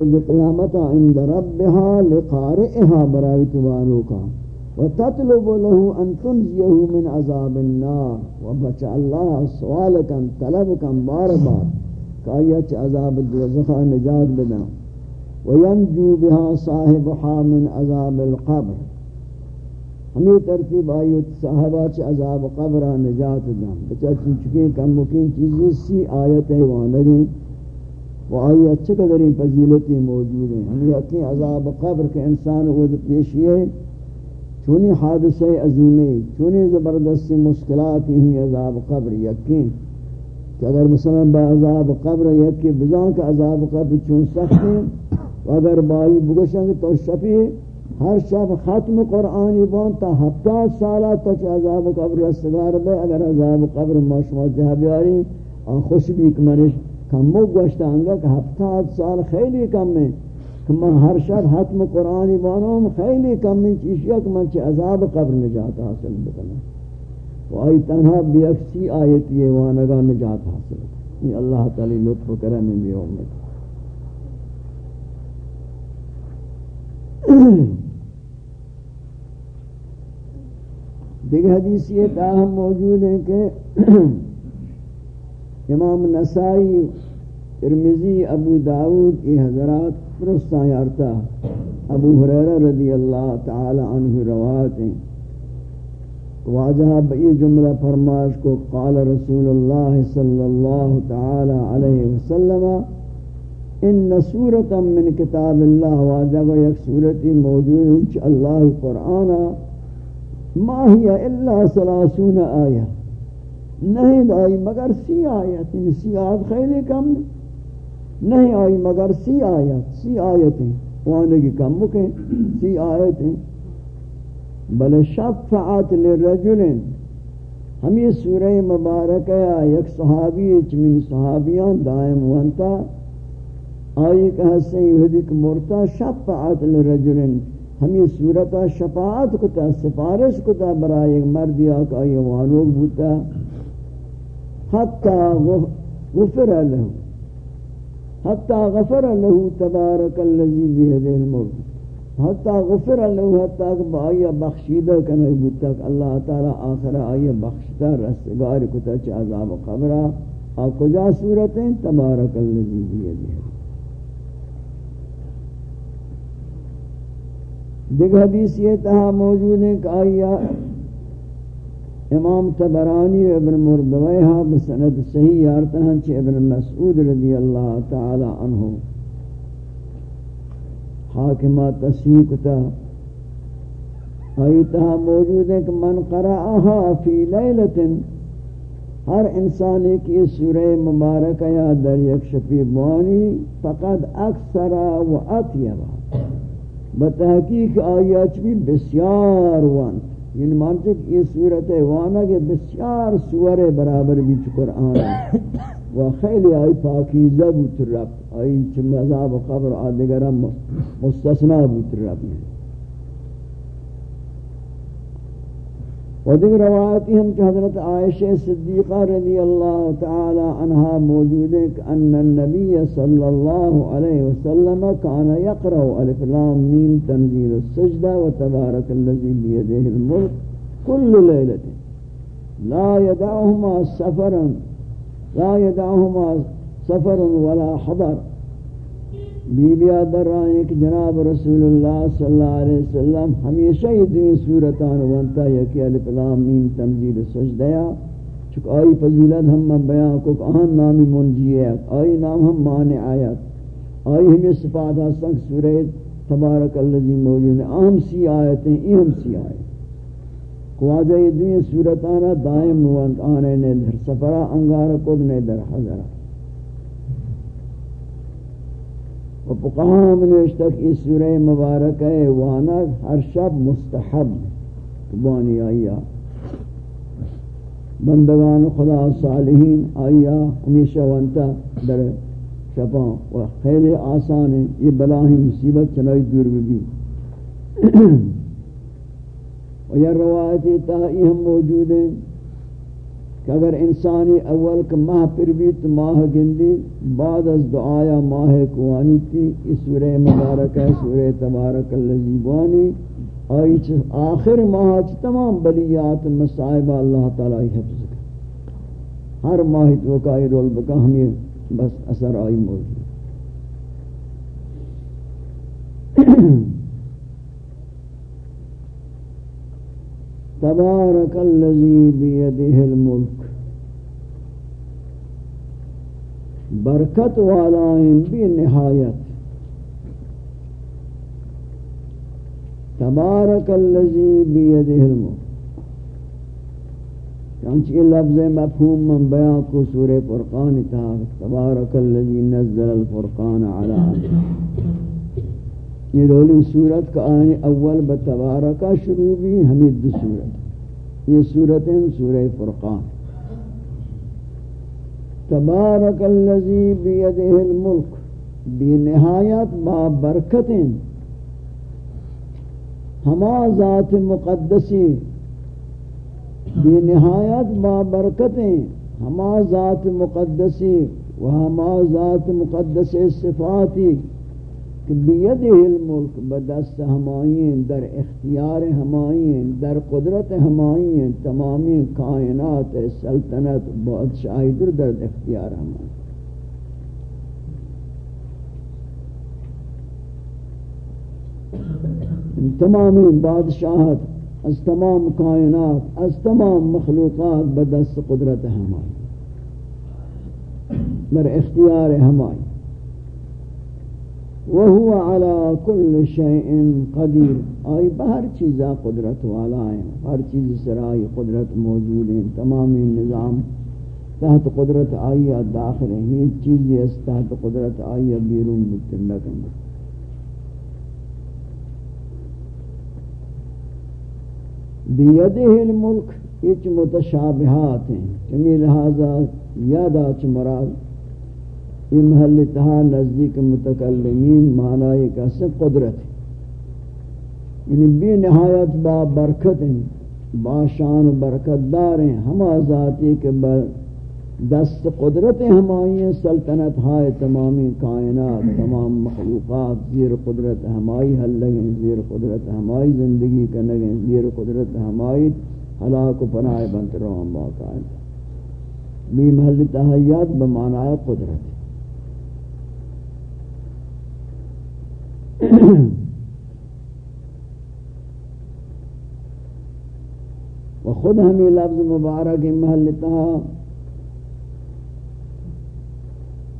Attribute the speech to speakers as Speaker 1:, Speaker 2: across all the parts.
Speaker 1: قیامت عند ربها لقارئها براوی تبانو کا وتطلب له ان تنجيه من عذاب النار. وبچ الله سوالکا طلبکا بار بار کہ عذاب الدوزخ نجات بنا وینجو بها صاحبها من عذاب القبر. ہمیں ترتیب آئی صاحبہ چ عذاب قبر نجات دم بچا چونچکے کم مکین چیزیں سی آیت ہے وہاں لگیں۔ وہ آئی اچھے قدریں فضیلتیں موجود ہیں۔ ہمیں یقین عذاب قبر کے انسان وہ پیشی ہے چونی حادثہ عظیمیں چونی زبردست مشکلات ہیں عذاب قبر، یقین کہ اگر مثلا با عذاب قبر یکی بزان کا عذاب قبر چون سخت ہیں۔ اگر بائی بگشنگ تو شفی ہر شب ختم قرآنی بان تا ہفتاد سالہ تک عذاب قبر رستگار بے۔ اگر عذاب قبر ما شما جہاں بیاری آن خوش بھی کمانش کمو گوشتا انگا کہ ہفتاد سال خیلی کم ہے کہ من ہر شب ختم قرآنی بانوں خیلی کم ہے چیشیا کہ من چی عذاب قبر نجات حاصل بکنا و آئی تنہا بیکسی آیت یہ وانگا نجات حاصل بکنا یہ اللہ تعالی لطف کرم بھی امت دیکھ حدیث یہ تاہم موجود ہے کہ امام نسائی ارمزی ابو داود کی حضرات درستان یارتا ابو حریرہ رضی اللہ تعالی عنہ روایت ہیں۔ واجہ بئی جملہ فرماش کو قال رسول اللہ صلی اللہ تعالی علیہ وسلم، ان سورتا من کتاب اللہ واجہ کو یک سورتی موجود ہے اللہ قرآن، ما ہی الا سلاسون آیہ۔ نہیں آئی مگر سی آیت یعنی سی آیت خیلی کم نہیں آئی مگر سی آیت، سی آیتیں وانے کی کم مکیں سی آیتیں بل شفعت للرجل۔ ہم یہ سورہ مبارک ہے یک صحابی ایک من صحابیان دائم وانتا آئی کہ حسن یہودک مرتا شفعت للرجل۔ ہم یہ صورتا شفاعت کتا سفارش کتا برای ایک مردی آکا یہ وانوک بوتا۔ حتی غفر له. حتی غفر له تبارک اللذی بیدے الملک حتی غفر له حتی کہ آئیہ بخشیدہ کنے بوتا کہ اللہ تعالی آخر آئیہ بخشتا رستگار کتا چا عذاب قبرہ. آکو جا صورتیں تبارک اللذی بیدے دیکھ حدیث یہ تہا موجود ہے کہ آیا امام تبرانی و ابن مردویہ بسند صحیح یارتا ہیں چھے ابن مسعود رضی اللہ تعالی عنہ حاکمہ تصحیح کتا آئی موجود ہے کہ من قرآہا فی لیلت ہر انسان ایک یہ سورہ مبارکہ یا در یک شفی بوانی فقد اکثر و اطیبہ بتحقیق آیات بھی بسیار وان. یعنی مانتے کہ یہ صورت ہے وانا کہ بسیار سور برابر بھی قرآن ہے۔ و خیلی آئی پاکیزہ بوت رب، آئی چم عذاب قبر آدھگرہ مستثنہ بوت رب ہے و دیگر روایتی ہم کہ حضرت عائشہ صدیقہ رضی اللہ تعالی عنہ موجود ہے کہ ان النبی صلی اللہ علیہ وسلم کان یقرأ ألف لام میم تنزیل السجدہ و تبارک اللذی بیدہ الملک کل لیلت لا يدعهما سفرا لا يدعهما سفر ولا حضر. بی بی در رائے کہ جناب رسول اللہ صلی اللہ علیہ وسلم ہمیشہ یہ دوئی صورتان وانتا ہے کہ الف لام میم تنزیل سجدیا چکہ آئی فضیلت ہم بیان کو کہ آہم نامی منجی ہے، آئی نام ہم مانع آیت، آئی ہمیں صفات حسن سورہ تبارک اللذی موجود ہے اہم سی آیتیں اہم سی آیت۔ قواجہ یہ دوئی صورتانا دائم وانت آنے نے در سفرہ انگار کد نے در حضرہ۔ و فقہام نوشتک اس سورہ مبارک ہے وانا ہر شب مستحب بانی آیا بندگان خدا صالحین آیا ہمیشہ وانتا در شپاں و خیل آسان ہے یہ بلاہی مصیبت چنائی دور بھی و یہ روایتی تاہی ہم موجود ہیں کہ اگر انسانی اول کا ماہ پر بھی تو ماہ گندی، بعد از دعایا ماہ کوانی تھی، اس سورہ مبارک ہے، سورہ تبارک اللذیبانی آئی آخر ماہ تمام بلیات مسائب اللہ تعالی حفظ کر ہر ماہ تو رول بکا ہمیں بس اثر آئی موجود۔ تبارک الذی بیدہ الملک۔ برکت والائیں بھی نہایت۔ تبارک الذی بیدہ الملک۔ چانچہ یہ لفظ مفہوم من بیان کو سورہ فرقان تھا تبارک الذی نزل الفرقان علی۔ عبده یہ رولی صورت کا آئین اول بتبارکہ شروع بھی ہمیں دو صورت۔ یہ صورتیں سورہ فرقان۔ تبارک اللذی بیدہ الملک۔ بی نہایت با برکتیں ہما ذات مقدسی۔ بی نہایت با برکتیں ہما ذات مقدسی۔ و ہما ذات مقدس صفاتی۔ کہ بیدہ الملک بدست ہمائیں در اختیار ہمائیں در قدرت ہمائیں تمامی کائنات، سلطنت، بادشاہی در در اختیار ہمائیں تمامی بادشاہت، از تمام کائنات، از تمام مخلوقات بدست قدرت ہمائیں در اختیار ہمائیں وهو على كل شيء قدير. اي بہر چیزا قدرت والا ہے ہر چیز سرائی قدرت موجود ہے تمام نظام تحت قدرت آئی داخل ہے یہ چیز اس تحت قدرت آئی بیرون متنکن بیدہ الملک یہ متشابہات ہیں چمی لہذا یادا چ مراد یہ محل تہا نزدیک متکلمین معنی کا سے قدرت یعنی بے نہایت با برکت با شان و برکت دار ہیں۔ ہما ذاتی کے دست قدرت ہمائی سلطنت ہائے تمامی کائنات، تمام مخلوقات زیر قدرت ہمائی حل لگیں زیر قدرت ہمائی زندگی کنگیں زیر قدرت ہمائی ہلاک و پناہ بنت روان باقاعدہ بھی محل تحیات بمعنی قدرت۔ و خود ہمیں لفظ مبارک محل تہا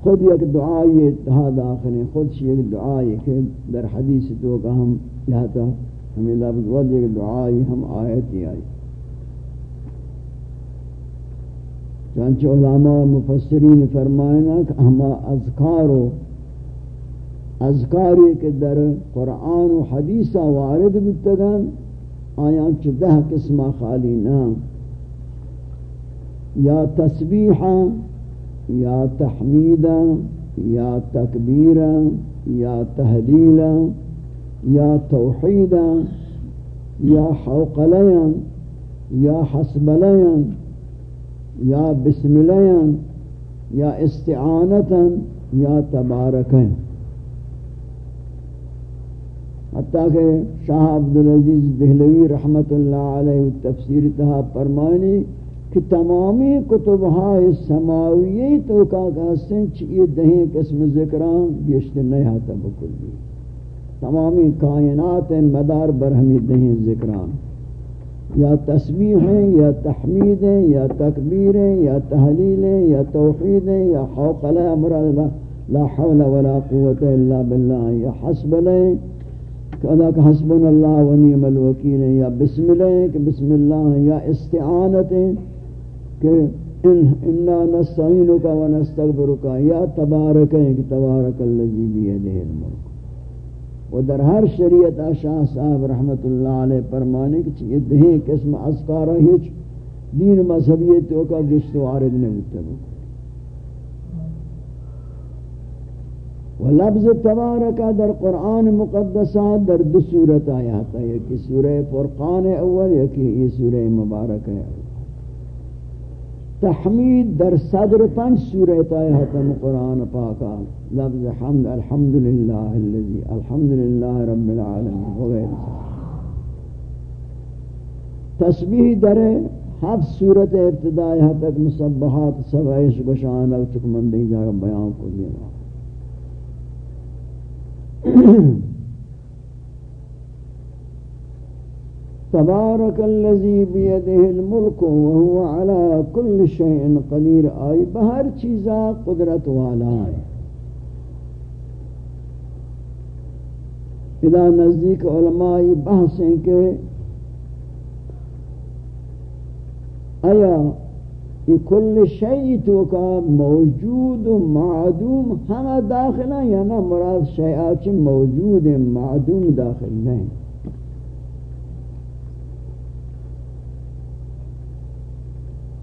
Speaker 1: خود یک دعائی تہا داخل خود شی دعائی کہ در حدیث تو کہ ہم یہاں ہمیں لفظ ود یک دعائی ہم آیتی آئی۔ چانچہ علماء مفسرین فرمائنا کہ ہم اذکارو اذکاری کے در قرآن و حدیث وارد بتگن آیا چدہ قسمہ خالی نام یا تسبیحا یا تحمیدا یا تکبیرا یا تحلیلا یا توحیدا یا حوقلیا یا حسبلیا یا بسملیا یا استعانتا، یا تبارکا. حتیٰ کہ شاہ عبدالعزیز دہلوی رحمت اللہ علیہ تفسیر تہا فرمانی کہ تمامی کتب ہائے سماویی تو کا کہستیں چیئے دہیں قسم ذکران گشت نہیں آتا بکل بھی تمامی کائنات مدار برہمی دہیں ذکران۔ یا تسبیح ہیں، یا تحمید ہیں، یا تکبیر ہیں، یا تحلیل ہیں، یا توحید ہیں، یا حوقلہ مراد لا حول ولا قوة الا باللہ، یا حسب لیں کہ ادا کہ حسبن اللہ و نعم الوکیل یا بسم اللہ کہ بسم اللہ یا استعانت کہ ان انا نستعینک و نستغفرک، یا تبارک کہ تبارک الذی بیدہ الملک۔ و در ہر شریعت شاہ صاحب رحمت اللہ علیہ فرمانے کہ یہ دہیں قسم اذکارہ ہیچ دین مذہبیت کا گشت وارد نہیں ہوتا و لفظ تبارک در قرآن مقدسات در دو صورت آیات ہے، یکی سورہ فرقان اول، یکی یہ سورہ مبارک ہے تحمید در صدر پنج سورت آئے حتم قرآن پاکا لفظ حمد، الحمدللہ اللذی الحمدللہ رب العالمین وغیرہ تسبیح در ہفت صورت ابتدائی حد تک مصبحات سوائش گشان او چک مندی جاگا بیان کو دینا تبارک اللذی بیدہ الملک وهو على كل شيء قدیر۔ آئی، بہر چیزا قدرت والا ہے۔ اذا نزدیک علماء بحثیں کہ آیا یہ کل شیئی تو کا موجود و معدوم ہمہ داخل ہیں یا نہ مراد شیعات موجود ہیں معدوم داخل نہیں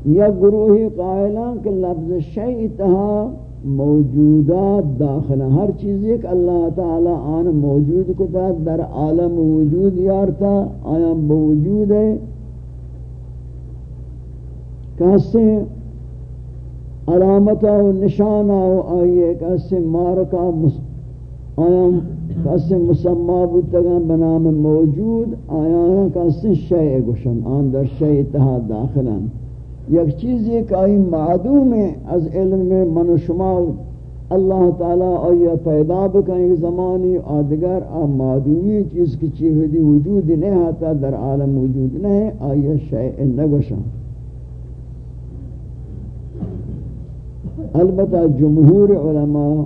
Speaker 1: یا گروہی قائلان کہ لفظ شیئی تہا موجودات داخل ہیں ہر چیز ایک اللہ تعالی آن موجود کو تا در عالم وجود یارتا آیا موجود ہے کہستے علامتا و نشانہ و آئیے کہستے مارکا آیا کہستے مسمع بودتگا بنام موجود آیا کہستے شیع گشن آن در شیع تہا داخلن۔ یک چیز ایک آئی معدوم ہے، از علم میں من و شما اللہ تعالیٰ آیا پیدا بکنی زمانی آدگر، آ معدومی چیز کی چیز وجود نہیں آتا، در عالم وجود نہیں آیا شیع نگشن البتہ جمہور علماء.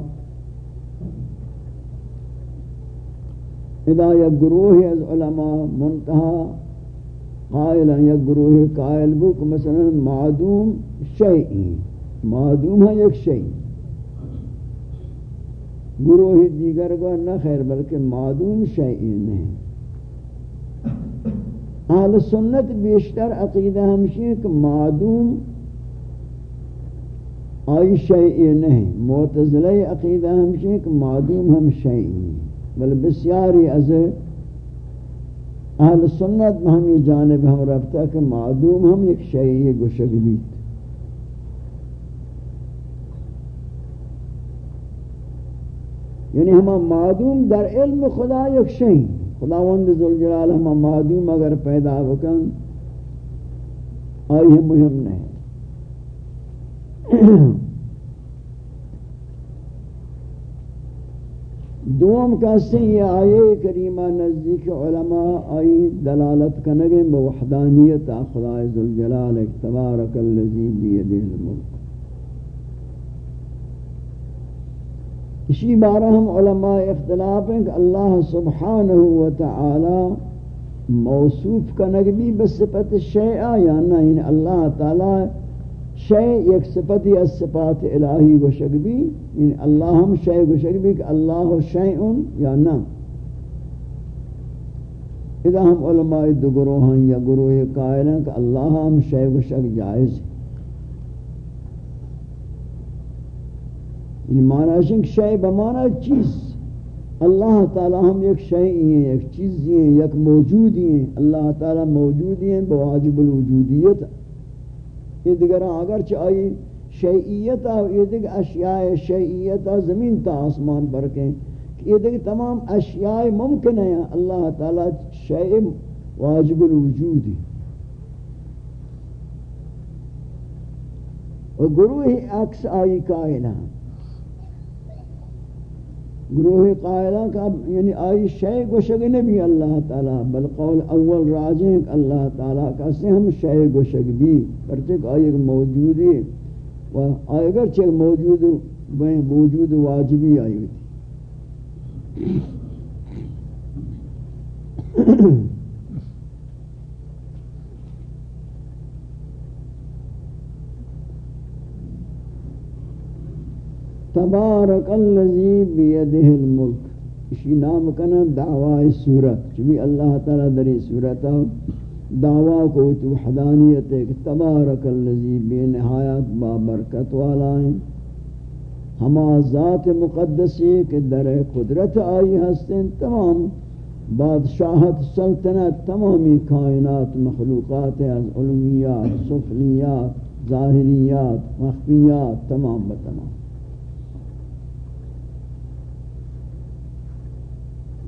Speaker 1: إذا یا گروہ از علماء منتہا قائل یا گروہ قائل بک مثلا معدوم شیئی معدوم ہے ایک شیئی گروہ دیگر کو نہ خیر بلکہ معدوم شیئی نہیں اہل سنت بیشتر عقیدہ ہمشی کہ معدوم آئی شیئی نہیں۔ معتزلی عقیدہ ہمشی کہ معدوم ہم شیئی بل بسیاری از اہل سنت میں ہم یہ جانب ہم رفتا کہ معدوم ہم ایک شیئی گشک بیت۔ یعنی ہم معدوم در علم خدا یک شیئی خداوند ذوالجلال ہم معدوم اگر پیدا بکن، آئی مهم نہیں۔ دوم کہتے ہیں یہ آیے کریمہ نزدیک علماء آئی دلالت کنگیں بوحدانیت خدا ذوالجلال تبارک اللذی بیدہ الملک۔ اسی بارہ ہم علماء اختلاف ہیں کہ اللہ سبحانہ وتعالی موصوف کنگ بھی بصفت شیعہ یا نہ یعنی اللہ تعالی شیء یک صفتی از صفات الہی گوشک بھی یعنی اللہ ہم شیء گوشک بھی کہ اللہ شیئن یا نہ۔ اذا ہم علماء دو گروہ ہیں یا گروہ قائل ہیں کہ اللہ ہم شیء گوشک جائز ہے یعنی معنی ہے کہ شیء بمعنی چیز۔ اللہ تعالی ہم ایک شیء ہیں ایک چیز ہیں ایک موجود ہیں۔ اللہ تعالی موجود ہیں بواجب الوجودیت۔ یہ دیگر اگر چاہیے شیعیت یہ دیگر اشیاء شیعیت زمین تا آسمان پر کے یہ دیگر تمام اشیاء ممکن ہیں۔ اللہ تعالی شیء واجب الوجود۔ ہے اور گروہ عکس آئی کائنات۔ گروہ قائلہ کا یعنی آئی شیع گوشگ نبی اللہ تعالی، بل قول اول راجیں کہ اللہ تعالی کا سے ہم شیع گوشگ بھی۔ پرچک آئی موجود ہے و آئی اگر چھے موجود موجود واجبی آئی ہوتی تبارک اللذی بیدہ الملک. اسی نام کنا دعوی سورت. چبی اللہ تعالی دری سورتا دعوی کو تو حدانیت ہے کہ تبارک اللذی بے نہایت بابرکت والا ہیں ہما ذات مقدسی کہ در قدرت آئی ہستیں تمام بادشاہت، سلطنت تمامی کائنات، مخلوقات از علمیات سفلیات، ظاہریات، مخفیات، تمام بتمام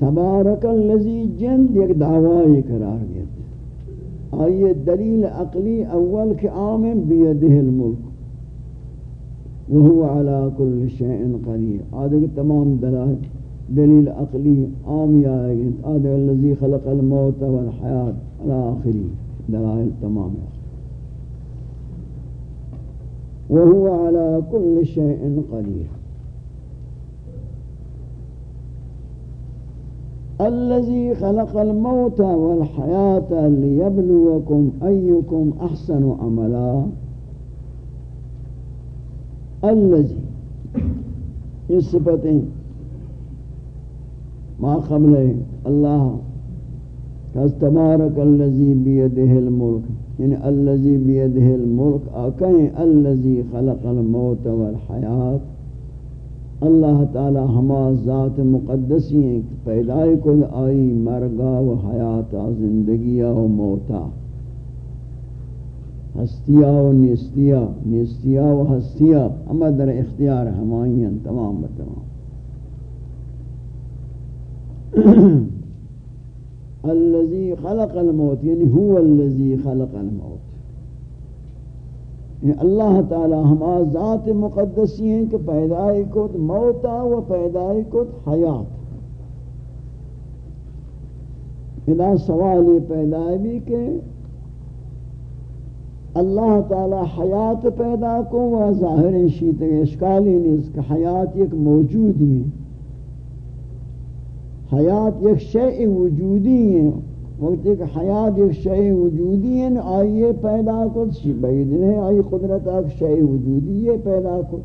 Speaker 1: تبارک اللذی جند ایک دعوائی قرار گیا آئیے دلیل عقلی اول کے آمن بیدہ الملک. وهو على كل شيء قدير هذا تمام دلائل دلیل عقلی عام یا آدھے الذي خلق الموت والحیات على آخری دلائل تمام وهو على كل شيء قدير الذي خلق الموت والحياة ليبلوكم أيكم أحسن عملا. الذي یہ ما قبل اللہ کس تبارک اللذی بیدہ الملک یعنی اللذی بیدہ الملک آکہیں اللذی خلق الموت والحیات اللہ تعالی ہما ذات مقدسی ہیں کہ پیدائی کل آئی مرگا و حیاتا زندگیا و موتا۔ ہستیا و نیستیا نیستیا و ہستیا اما در اختیار ہمائیں تمام بتمام الذي خلق الموت یعنی هو الذي خلق الموت۔ یعنی اللہ تعالی ہم ذات مقدسی ہیں کہ پیدائی کت موتا و پیدائی کت حیات. ادا سوال پیدائی بھی کہ اللہ تعالی حیات پیدا کو و ظاہر شیط اشکالی نہیں اس کا حیات ایک موجود ہی ہے حیات ایک شیء وجودی ہے وقت ایک حیات ایک شیء وجودی ہے آئیے پیدا کر، شی بعید نہیں آئی قدرت ایک شیء وجودی ہے پیدا کر۔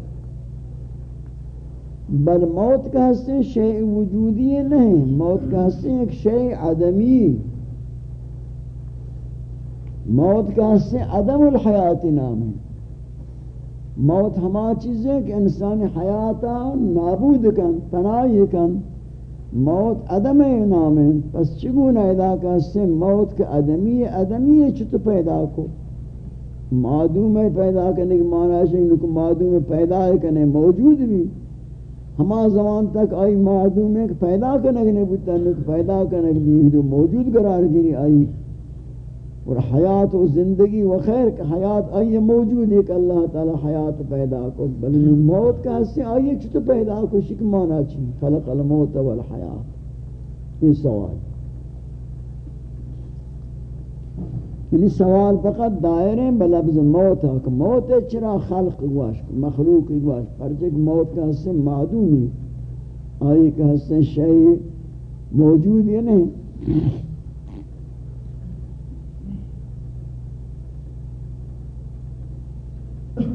Speaker 1: بل موت کا حصے شیء وجودی ہے نہیں، موت کا حصے ایک شیء عدمی۔ موت کا حصے عدم الحیات نام ہے۔ موت ہما چیز ہے کہ انسان حیاتا نابود کن پناہی کن۔ موت عدم نام ہے پس چگون ادا کہتے ہیں موت کے عدمی عدمی ہے چھتو پیدا کو؟ معدوم ہے پیدا کرنے کی معنی ہے کہ معدوم ہے پیدا کرنے موجود بھی ہما زمان تک آئی معدوم ہے پیدا کرنے کے نہیں پیدا کرنے کے لیے موجود قرار گیری آئی. اور حیات و زندگی و خیر کہ حیات آئیے موجود ہے کہ اللہ تعالی حیات پیدا کو بلن موت کا حصے آئیے چھتو پیدا کو شک مانا چی، خلق الموت والحیات. یہ سوال. یعنی سوال فقط دائریں بلفظ موت ہے کہ موت ہے، چرا خلق گواش، مخلوق گواش پرچک موت کا حصے معدومی آئیے کہ حصے شئی موجود ہے، نہیں؟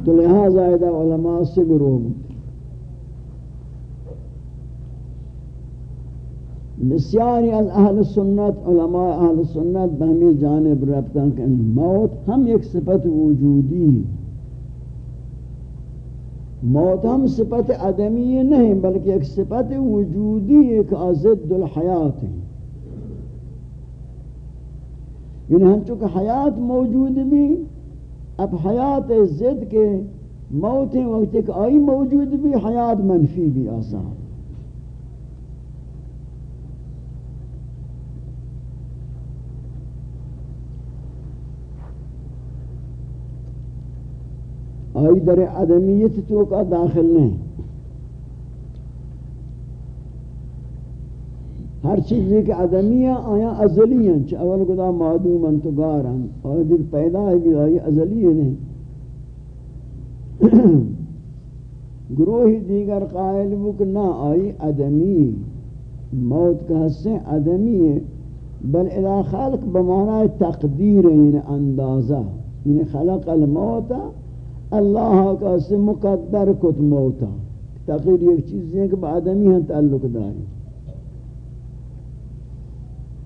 Speaker 1: تو لہذا ایدہ علماء سے گروہ بسیاری از اہل سنت، علماء اہل سنت بہمی جانب ربطان کہ موت ہم ایک صفت وجودی موت ہم صفت عدمی نہیں بلکہ ایک صفت وجودی ایک ازد الحیات ہے یعنی ہم چونکہ حیات موجود بھی اب حیات زد کے موت وقت ایک آئی موجود بھی، حیات منفی بھی آسان۔ آئی در عدمیت تو کا داخل نہیں۔ ہر چیز کہ عدمیہ آیا ازلی ہیں چھ اول گدا معدوم انتگار ہیں اور دیکھ پیدا ہے بھی آئی ازلی نہیں گروہی دیگر قائل بک نہ آئی عدمی موت کا حصے عدمی ہے بل اذا خلق بمعنی تقدیر یعنی اندازہ یعنی خلق الموت. اللہ کا سے مقدر کت موتا. تقدیر ایک چیز ہے کہ با عدمی ہیں تعلق داری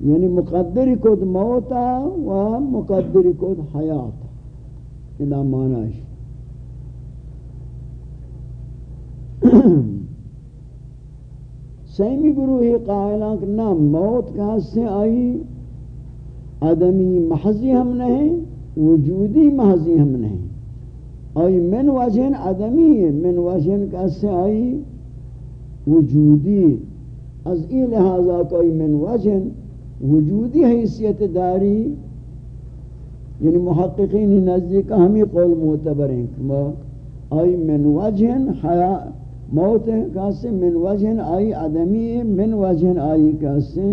Speaker 1: یعنی مقدر کد موتا و مقدر کد حیات ادا معنی سیمی گروہی قائلان کہ نہ موت کا سے آئی، آدمی محضی ہم نہیں، وجودی محضی ہم نہیں. آئی من وجہن عدمی ہے من وجہن کا کیسے آئی، وجودی. از این لحاظہ کوئی من وجہن وجودی حیثیت داری یعنی محققین نزدیک ہمیں قول معتبر ہیں کہ آئی من وجہن حیاء موت کیسے من وجہن آئی عدمی ہے من وجہن آئی کیسے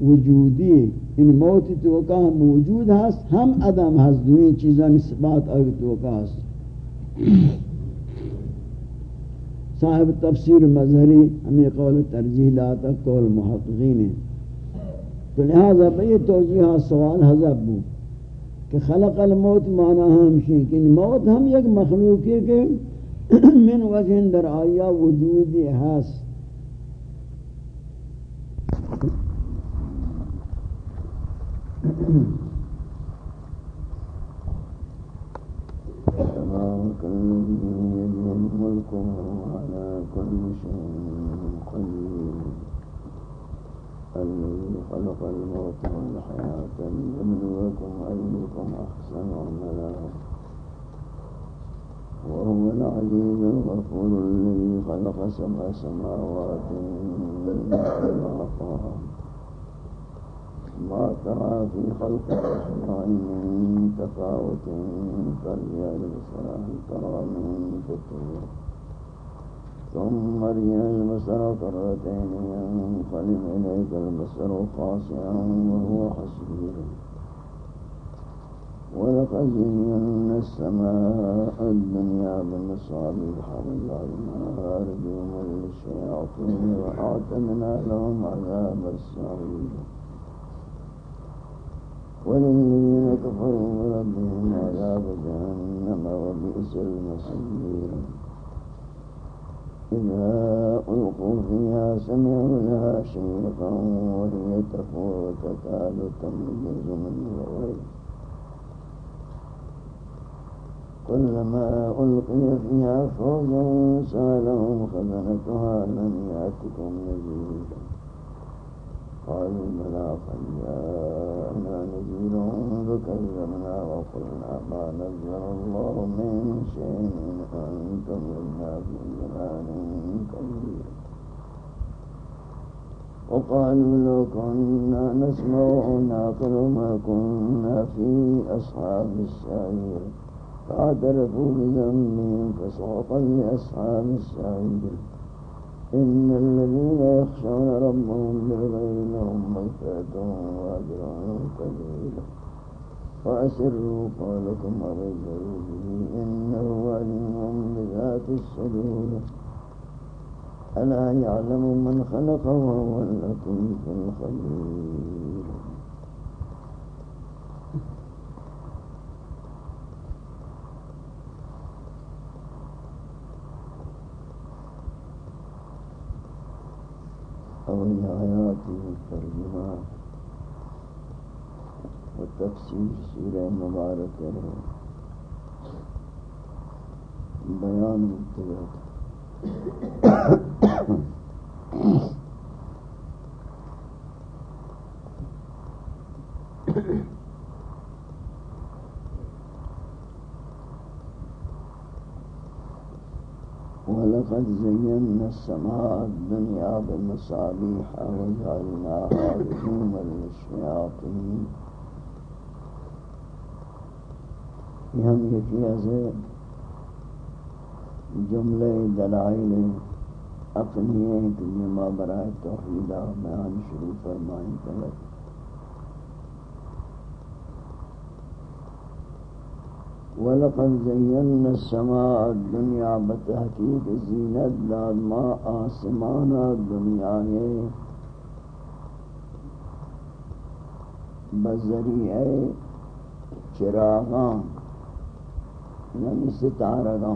Speaker 1: وجودی ان یعنی موت تو کا موجود ہے ہم عدم ہے دوئی چیزاں نسبات آئی تو کا صاحب تفسیر مظہری ہمیں قول ترجیح لاتا، قول محققین ہیں۔ تو لہذا بھئی توجیہ سوال حضب بو کہ خلق الموت معنی ہمشی کہ موت ہم یک مخلوق ہے کہ من وجہ در آیا وجودی ہست
Speaker 2: تبارك الذي بيده الملك وهو على كل شيء قدير الذي خلق الموت والحياة ليبلوكم أيكم أحسن عملا. وهو العزيز الغفور الذي خلق سبع سماوات طباقا ما ترى في خلق الرحمن من تفاوت البصر هل ترى من فطور. ثم ارجع البصر كرتين ينقلب إليك البصر خاسئا وهو حسير ولقد زينا السماء الدنيا بمصابيح وجعلناها للشياطين وأعتدنا لهم عذاب السعير. وللذين كفروا بربهم عذاب جهنم وبئس المصير. إذا ألقوا فيها سمعوا لها شيقا وهي تفور وتكاد تميز من الغيظ. كلما ألقي فيها فوج سألهم خزنتها لم يأتكم نذير قالوا بلى قد جاءنا نذير فكذبنا وقلنا ما نزل الله من شيء أنتم إلا في ضلال كبير. وقالوا لو كنا نسمع ونعقل ما كنا في أصحاب السعير. فاعترفوا بذنبهم فسوقا لأصحاب السعير. إن الذين يخشون ربهم بالغير لهم مغفرة وأجر كبير. وأسروا قولكم وغيروا به إنه عليم بذات الصدور. ألا يعلم من خلق وهو اللطيف الخبير. اولی آیات ترجمہ و تفسیر سورہ مبارک ہے۔ بیان متبعت زينا السماء الدنيا بمصابيح وجعلناها رجوما للشياطين ہم یکی از جملے دلائل کہ یہ ما برائے توحیدہ بیان شروع فرمائیں۔ تلک ولقد زينا السماء الدنيا بتحقيق زينت داد ما آسمان الدنيا. نے بذریعہ چراغاں یعنی ستارگاں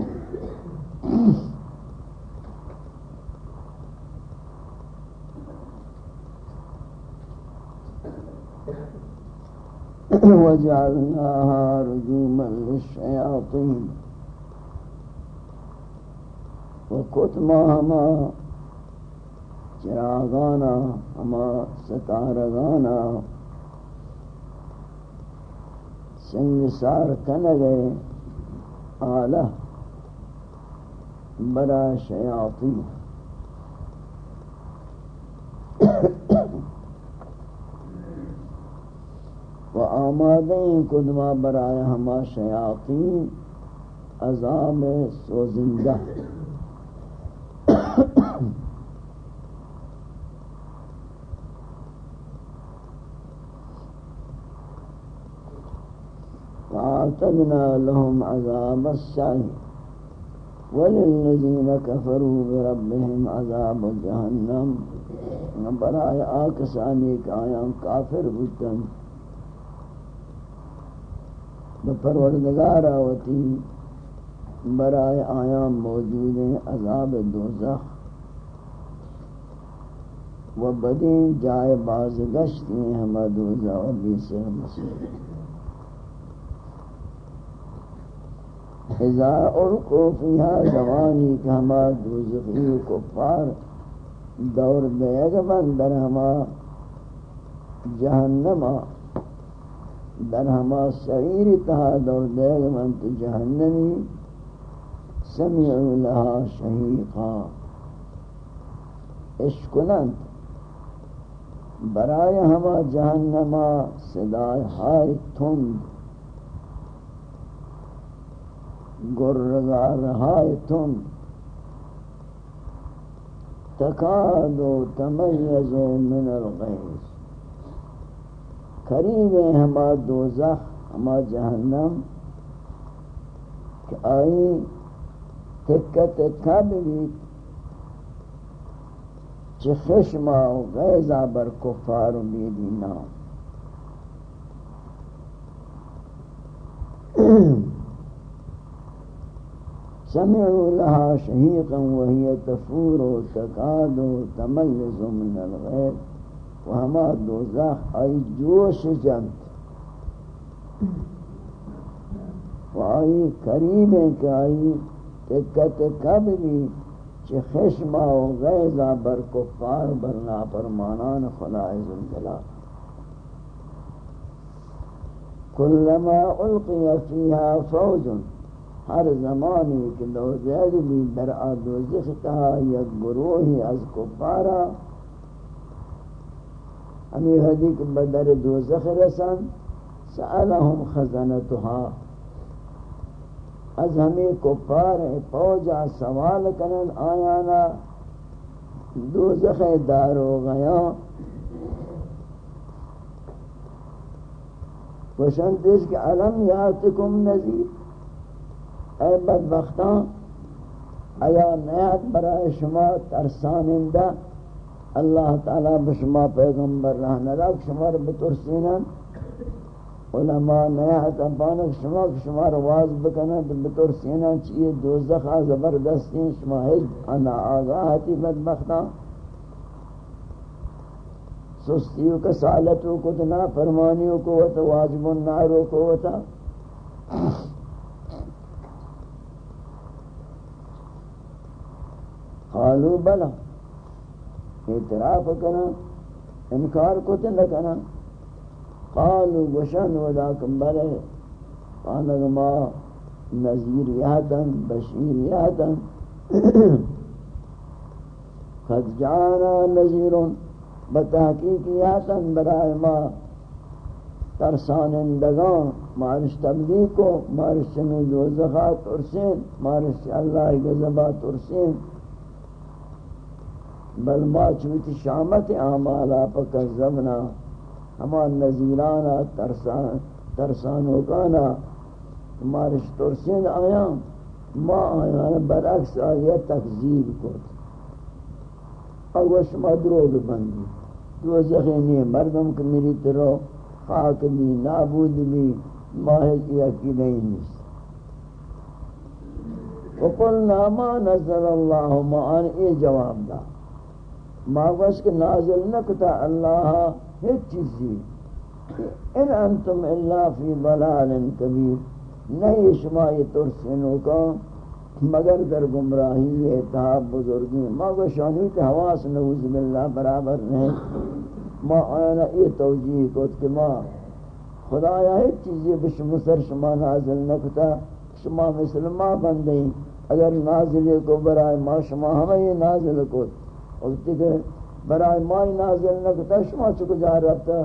Speaker 2: وجعلناها رجوما للشياطين. وكتما هما چراغانا ہما ستارگانا سنگ سار کنگے
Speaker 1: آلہ برا شیاطین. و آمادیں کدما برائے ہما شیاطین عذاب سوزندہ وَأَعْتَدْنَا لَهُمْ عَذَابَ السَّعِيرِ وللذین کفروا بربهم عذاب جہنم برای آکسانی کہ آیاں کافر بودن بپروردگار آوتی برای آیاں موجود ہیں، عذاب دوزخ و بدین جائے بازگشتی ہیں، ہمہ دوزخ و بیسر مسئلہ اذا ارقو فیہا زمانی کہ ہما دوزخی کفار دور دیگ من در ہما جہنما در ہما سعیر تہا دور دیگ من تو جہنمی سمعوا لها شہیقا اشکنند برای ہما جہنما صدای ہائی تند. گرگار ہائے تم تکادو تمیزو من الغیظ. قریب ہیں ہما دوزخ ہما جہنم کہ آئی تکہ تکہ ببیت چی خشمہ و بر کفار و بیدی نام سمعوا لها شهيقا وهي تفور وتكاد تميز من الغير وهما دوزخ اي جوش جنت وآئی قریب ہیں کہ آئی تکہ تکہ بھی چھ خشمہ و غیظہ بر کفار بر ناپرمانان خلائز الجلال كلما ألقي فيها فوج ہر زمانی کہ دو زید بھی در آدوزخ تہا یک گروہی از کفارا ہمیں حدی کہ بدر دوزخ رسن سألہم خزنتها از ہمیں کفار پوجا سوال کنن، آیانا دوزخ دارو غیا وشنتش کہ علم یاتکم نزید اے بدبختان ایا نیت برای شما ترسانندہ؟ اللہ تعالی بشما پیغمبر رہنا رک شما رو بترسینن علماء نیت ابانک شما شما واز بکنن بترسینن چیئے دوزخ زبردستین شما ہج انا آگاہتی بدبختان سستیوں کا سالتوں کو تنا فرمانیوں کو وتا واجب الناروں کو وتا قالوا بلا اعتراف کنا انکار کو تے نہ کنا قالوا وشن وذاكم بلا قال ما نذير يهدن بشير يهدن قد جاءنا نذير بتحقیق یاتن برائے ما ترسانندگان مارش تبلیغ کو مارش میں دوزخات ارسین۔ مارش اللہ گزبات ارسین۔ بل ما چوتی شامت اعمالا پکذبنا ہما نزیرانا ترسان ترسانو کانا مارش ترسین آیا، ما آیا، برعکس آیا، تکذیب کت اگوش ما دروگ بندی. دو زخینی مردم که میری ترو خاک بھی نابود بھی ماہ کی عقیدہ ہی نیست. وقلنا ما نزل اللہ معان ای جواب دا ماغوش کے نازل نکتا اللہ ہیچ چیزی ان انتم الا فی ضلال کبیر. نہیں شما یہ ترسنو کا مگر در گمراہی اتحاب بزرگی ماغوشانی تے حواس نعوذ باللہ برابر نہیں. ما آنا یہ توجیہ کت کہ ما خدایا ہیچ چیزی بشمسر شما نازل نکتا،
Speaker 2: شما مثل ما بندیں. اگر نازل کو برائے ما، شما ہمیں نازل کو وقتی کہ برائے ما ہی نازل نہ کتا شما چکو جا رہتا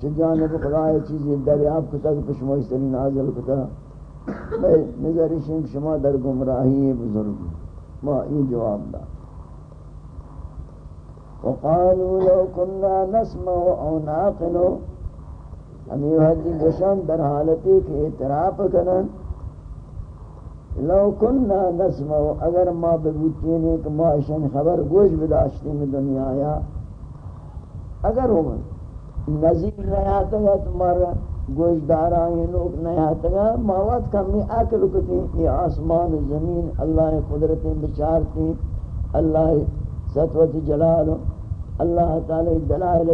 Speaker 2: چھ جانب خدای چیزی دریاب کتا کہ شما اس طرح نازل کتا میں نظرشن شما در گمراہی بزرگ ما یہ جواب دا وقالوا لو كنا نسمع او نعقل ہم یہ حدی گشان در حالتی کہ اعتراف کرن لو کننا نسمع اگر ما ببوتین ایک ما اشن خبر گوش بداشتی میں دنیا آیا اگر ہو نزیر نہیں آتا گا تمہارا گوش دارا یہ لوگ نہیں آتا گا مواد کمی عقل کتی یہ آسمان زمین، اللہ قدرتیں بچارتی، اللہ ستوت جلال، اللہ تعالی دلائل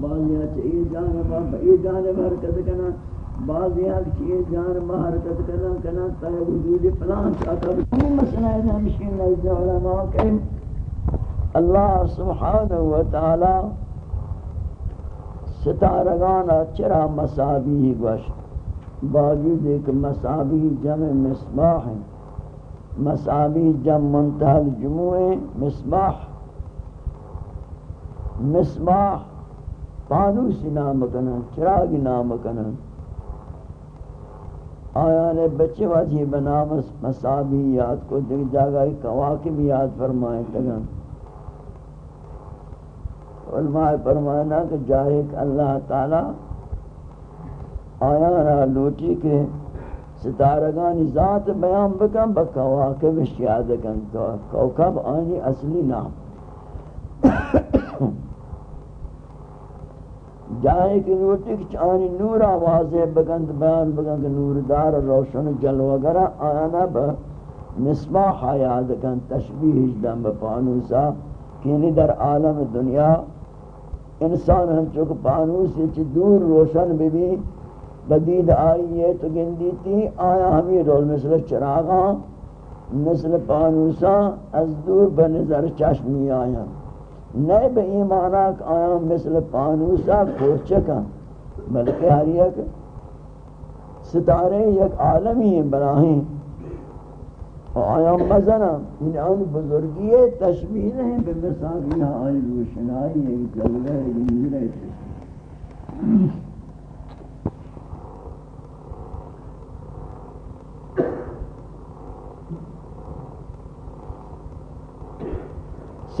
Speaker 1: بعضیاں چاہیے جانب بئی جانب حرکت کرنا بعضیاں چاہیے جانب حرکت کرنا کرنا تا وجود فلان چاہتا ہے مسئلہ ہے ہمشین نیز علماء کہ
Speaker 2: اللہ سبحانہ وتعالی ستارگان چرا مسابیح گوشت۔ باوجود ایک مسابیح جمع مصباح ہیں۔ مسابیح جمع منتحل جموع مصباح۔ مصباح پانوسی نام کنن چراغ نام کنن. آیا نے بچے واجی بنام مسابی یاد کو دیکھ جاگا کواکب یاد فرمائے تگن. علماء فرمائنا کہ جاہے اللہ تعالی آیا را لوٹی کے ستارگانی ذات بیان بکن بکواکب شیاد کن. کوکب آنی اصلی نام. جائے کہ روٹی چانی نور آوازے بگند بیان بگند نور دار روشن جل وغیرہ آنا با مصباح یاد کن، تشبیح دم پانوسا، کینی در عالم دنیا، انسان ہم چک پانوسی چی دور روشن بھی بھی بدید آئیے تو گندی تھی آیا ہمیں رول مثل چراغاں، مثل پانوسا از دور بنظر چشمی آیا نئے بے ایمانا کہ آیا مثل پانوسا کوچکا بلکہ ہر یک ستارے یک عالمی ہیں، براہیں۔ آیا مزنا ان ان بزرگی تشبیل ہیں، بے مثابیہ آئی روشنائی، ایک جلوہ ایک نیرہ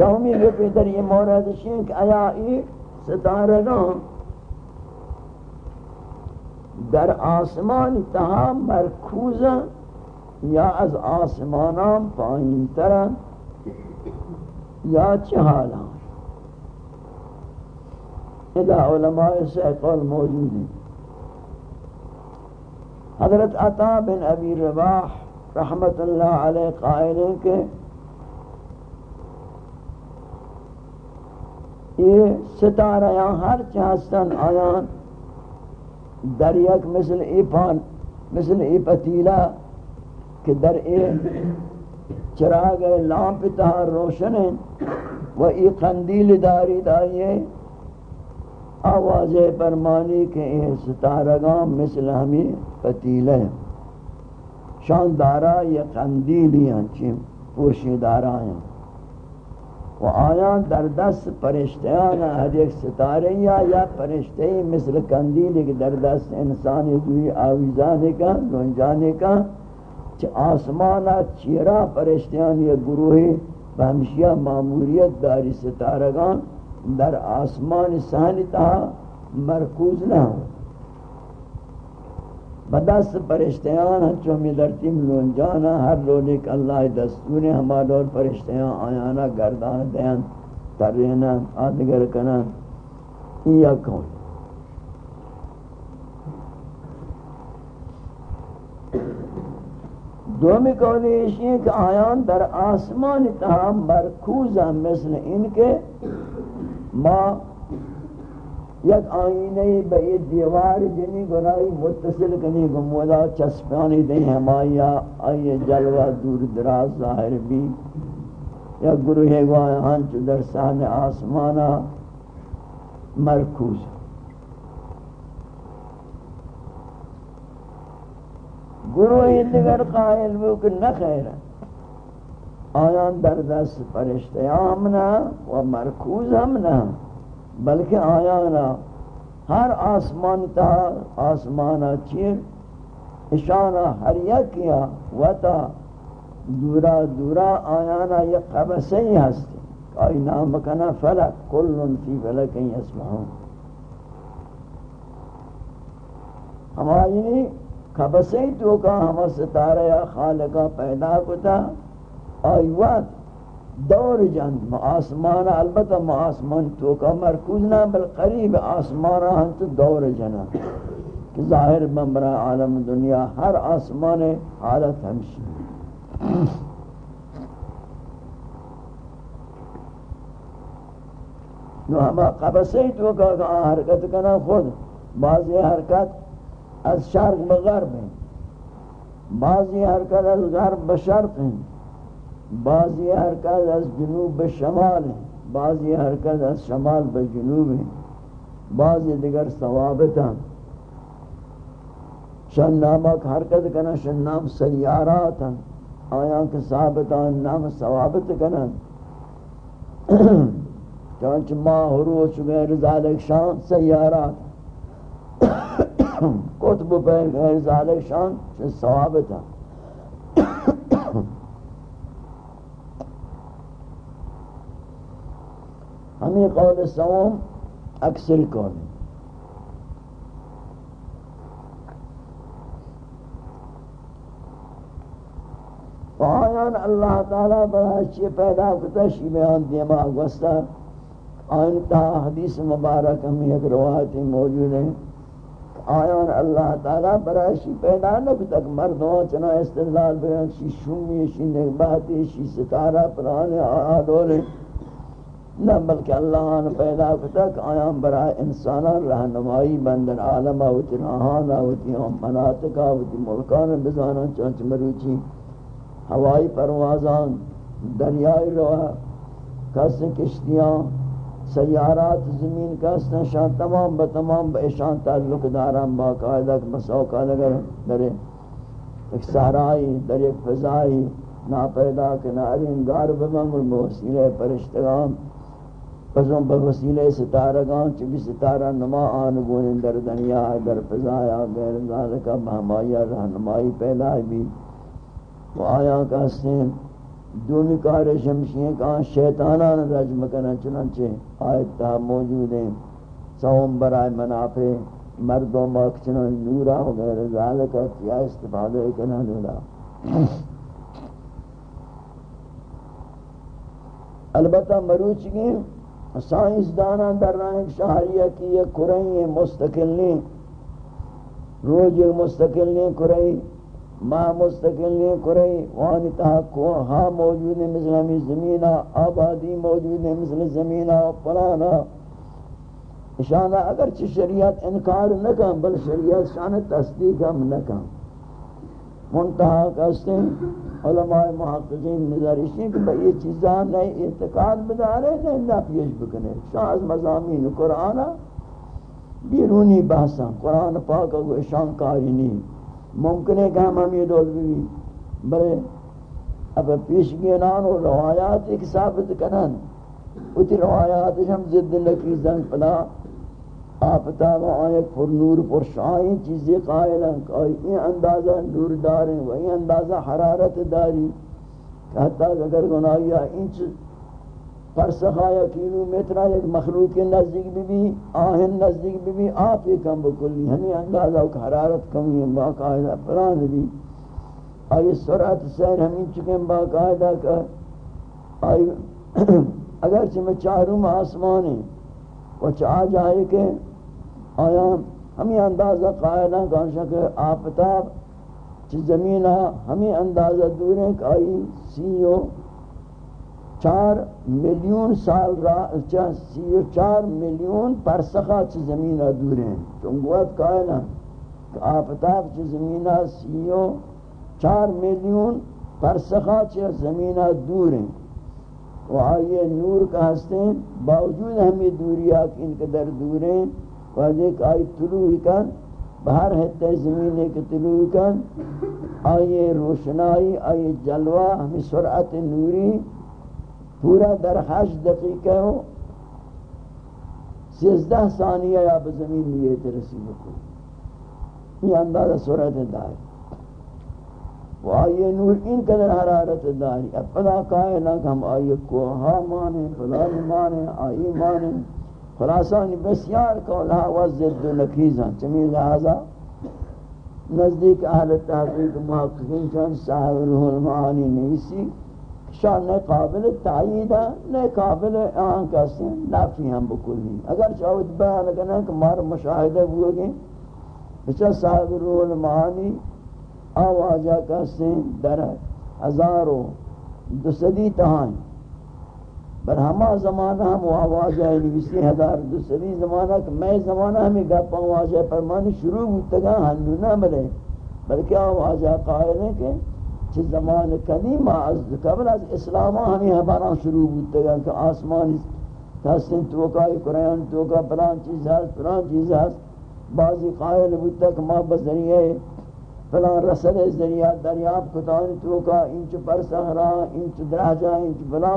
Speaker 2: سومی کے پیدر یہ مورد شین کہ آیا ای ستارگان در آسمان تہا مرکوز یا از آسمانان پایین ترن یا چہالا اذا علماء سے قول موجود ہیں۔ حضرت عطا بن ابی رباح رحمت اللہ علیہ قائلیں کہ یہ ستارہ یہاں ہر چاہستن آیان در یک مثل ایپان مثل ای پتیلا کہ در ای چراغ لامپ تہا روشن ہیں و ای قندیل داری دائیے آواز پرمانی کہ یہ ستارگان مثل ہمیں پتیلے ہیں۔ شاندارہ یہ قندیلی ہیں چیم پوشی دارہ ہیں۔ و آیان در دست پرشتیان ہر ایک ستارے یا یا پرشتے مثل کندیل کہ در دست انسانی دوی آویزانے کا گنجانے کا چھ آسمانا چیرا پرشتیان یا گروہی بہمشیہ معمولیت داری ستارگان، در آسمان سہنی تہا مرکوز نہ ہوں بدست پرشتیان ہنچو ہمیں درتی ملون جانا ہر لونے کہ اللہ دستور ہمارا اور پرشتیان آیانا گردان دین ترینا آدگر کنا یا کون. دومی قولی اشی ہے کہ آیان در آسمان تہا مرکوزا مثل ان کے ما یک آئینہ بئی دیوار جنی گناہی متصل کنی گمودا چسپانی دیں ہمایا آئیے جلوہ دور دراز ظاہر بھی یا گروہ گوائے ہنچ در سان آسمانا مرکوز. گروہ دیگر قائل بھی کہ نہ خیر ہے آیان در دست پرشتے ہم نہ و مرکوز ہم نہ بلکہ آیانا ہر آسمان تا آسمانا چیر اشانا ہر یک کیا و تا دورا دورا آیانا یک قبسی ہستی۔ آئی نام کنا فلک، کلن فی فلک یسمحون ہماری قبسی تو کا ہم ستارہ یا خالقہ پیدا کتا، آئی وقت دور جان آسمان، البتہ آسمان تو کا مرکوز نہ، بل قریب آسمان ہن تو دور جنا کہ ظاہر بمرا عالم دنیا، ہر آسمان حالت ہمشی۔ نو ہما قبسی تو کا حرکت کنا خود۔ بعضی حرکت از شرق بغرب ہیں۔ بعضی حرکت از غرب بشرق ہیں۔ بعضی حرکت از جنوب به شمال ہیں، بعضی حرکت از شمال به جنوب ہیں۔ بعضی دیگر ثوابت ہیں۔ شن نامک حرکت کنا شن نام سیارات ہیں۔ آیاں آیا کہ ثابتان نام ثوابت کنا چانچہ ماہ حروچ غیر ذالک شان سیارات۔ کتب پر غیر ذالک شان ثوابت ہیں۔ ہمیں قول سوم اکثر قول آیان اللہ تعالیٰ بڑا چی پیدا کتا شی بیان دیما گوستا۔ آئین تا حدیث مبارک ہمیں ایک روایتی موجود ہیں۔ آیان اللہ تعالیٰ برا شی پیدا نکتا مردوں چنا استدلال بیان شی شومی شی نگباتی شی ستارہ پرانے آدولے نہ بلکہ اللہ نے پیدا کتا کہ آیاں برای انسانا رہنمائی بندر عالم آوتی راہان آوتی مناطق آوتی ملکان بزانا چونچ مروچی ہوائی پروازان دریائی روا کس کشتیاں سیارات زمین کس شان تمام بتمام بشان تعلق داران باقاعدہ مسوقہ لگر در ایک سہرائی در ایک فضائی ناپیدا کنارین گار بمنگل بوسیلہ پرشتگان پسوں پر وسیلہ ستارگان چبی ستارہ نما آنگون در دنیا، در فضایا، غیر ذالکہ بہمائی رہنمائی پیدا بھی۔ وہ آیا کا سین دومی کار شمشییں کہاں شیطانان رجم کرنا چنانچہ آیت تہا موجود ہیں۔ سوم برائے منافع، مردوں مکچنا نورا و غیر ذالکہ کیا استفادہ کرنا دولا البتہ مروچ گئے سائنس دانا در رہے شہریہ کی یہ کریں مستقل نہیں۔ روز یہ مستقل نہیں کریں، ماہ مستقل نہیں کریں وہاں تحقو ہاں موجود ہے مثل ہمیں زمینہ آبادی موجود ہے مثل زمینہ پلانا شانہ اگرچہ شریعت انکار نہ کم بل شریعت شانہ تصدیق ہم نہ کم منتہا کہتے ہیں علماء محققین نظرشی کہ بھئی یہ چیزاں نہیں اعتقاد بدارے نہیں نہ پیش بکنے۔ شاہد مضامین قرآن، بیرونی بحثاں۔ قرآن پاک کو اشان کاری نہیں ممکن ہے کہ ہم ہم یہ دول بھی بلے، اب پیش گینان و روایات ایک ثابت کنن۔ اتی روایات ہم زد نکیزن پلا آفتاب آئے، پر نور پر شاہی چیزیں قائل ہیں کہ یہ اندازہ نور دار ہیں وہ اندازہ حرارت داری کہ حتی اگر گناہی انچ پرسخا یا کیلو میترہ ایک مخلوق کے نزدیک بھی بھی، آہن نزدیک بھی بھی، آپ ہی کم بکلی ہمیں اندازہ کہ حرارت کمی ہے، باقاعدہ پران بھی۔ آئی سرعت سیر ہمیں چکے باقاعدہ کہ آئی اگرچہ میں چاروں آسمان ہیں، وہ چاہ جائے کہ آیا ہمیں اندازہ قائلہ کانشا کہ آفتاب چی زمینہ ہمیں اندازہ دور ہیں کہ آئی سیو چار میلیون سال را سی چار میلیون پرسخا چی زمین دور ہیں۔ چون گوت کائنا کہ آفتاب چی زمین سی چار میلیون پرسخا چی زمین دور ہیں۔ و آئیے نور کا ہستے ہیں باوجود ہمیں دوریات ان کے دور ہیں۔ واجہ کہ آئی طلوع کن بہر حتی زمین کے طلوع کن آئیے روشنائی آئیے جلوہ ہمیں سرعت نوری، پورا در ہشت دقیقہ ہو سیزدہ ثانیہ یا بزمین نیت رسی بکل یہ اندازہ صورت داری. وہ آئیے نور ان قدر حرارت داری. اب پدا کائنا کہ ہم آئیے کوہا مانے فلان مانے آئی مانے خلاصانی بسیار کولہا وزد و نکیزاں چمی لہذا نزدیک اہل تحقیق محققین چند صاحب روح المعانی نیسی شان نہ قابل تعیید ہے نہ قابل آن کسی نفی ہم بکلی اگر چاہت بیان کرنا کہ مار مشاہدہ ہوئے گئے اچھا صاحب روح المعانی آوازہ کسی در ہزاروں دو صدی تہائیں بر ہما زمانہ ہم آوازہ نویسی ہزار دو صدی زمانہ کہ میں زمانہ ہمیں گپ آوازہ پرمانی شروع ہوتا گا ہنو نہ ملے بلکہ آوازہ قائل ہے کہ چه زمان قدیم از قبل از اسلام ہمیں ہمارا شروع ہوتے کہ آسمان تحسن توقع قرآن توقع پلان چیز ہے پلان چیز ہے بعضی قائل ہوتا کہ ما بذریعہ پلان رسل ذریعہ دریاب کتان توقع انچ پر سہرا انچ درہجہ انچ بلا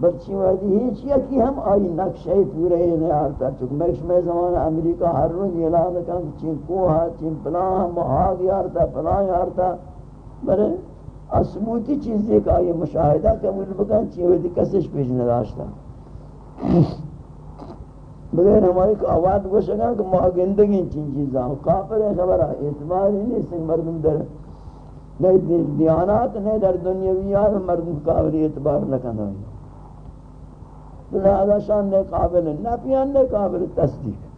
Speaker 2: بچی وحدی ہیچ یکی ہم آئی نقشہ پورے نہیں آرتا چکہ میں میں زمان امریکہ ہر روز اعلان کہا کہ چین کوہا، چین پلان محاگ یارتا پلان یارتا۔ برے اسموتی چیزی کا یہ مشاہدہ قبول بکن چیوے دی کسش پیش نداشتا۔ بغیر ہماری کو آواد کو شکا کہ ماں گندگی چین چیزاں کافر ہے خبر ہے اعتباری نہیں سنگ مردم در۔ نہیں دیانات نہیں در دنیاویات مردم کافری اعتبار لکن ہوئی لہذا شان نے قابل نفیان نے قابل تصدیق۔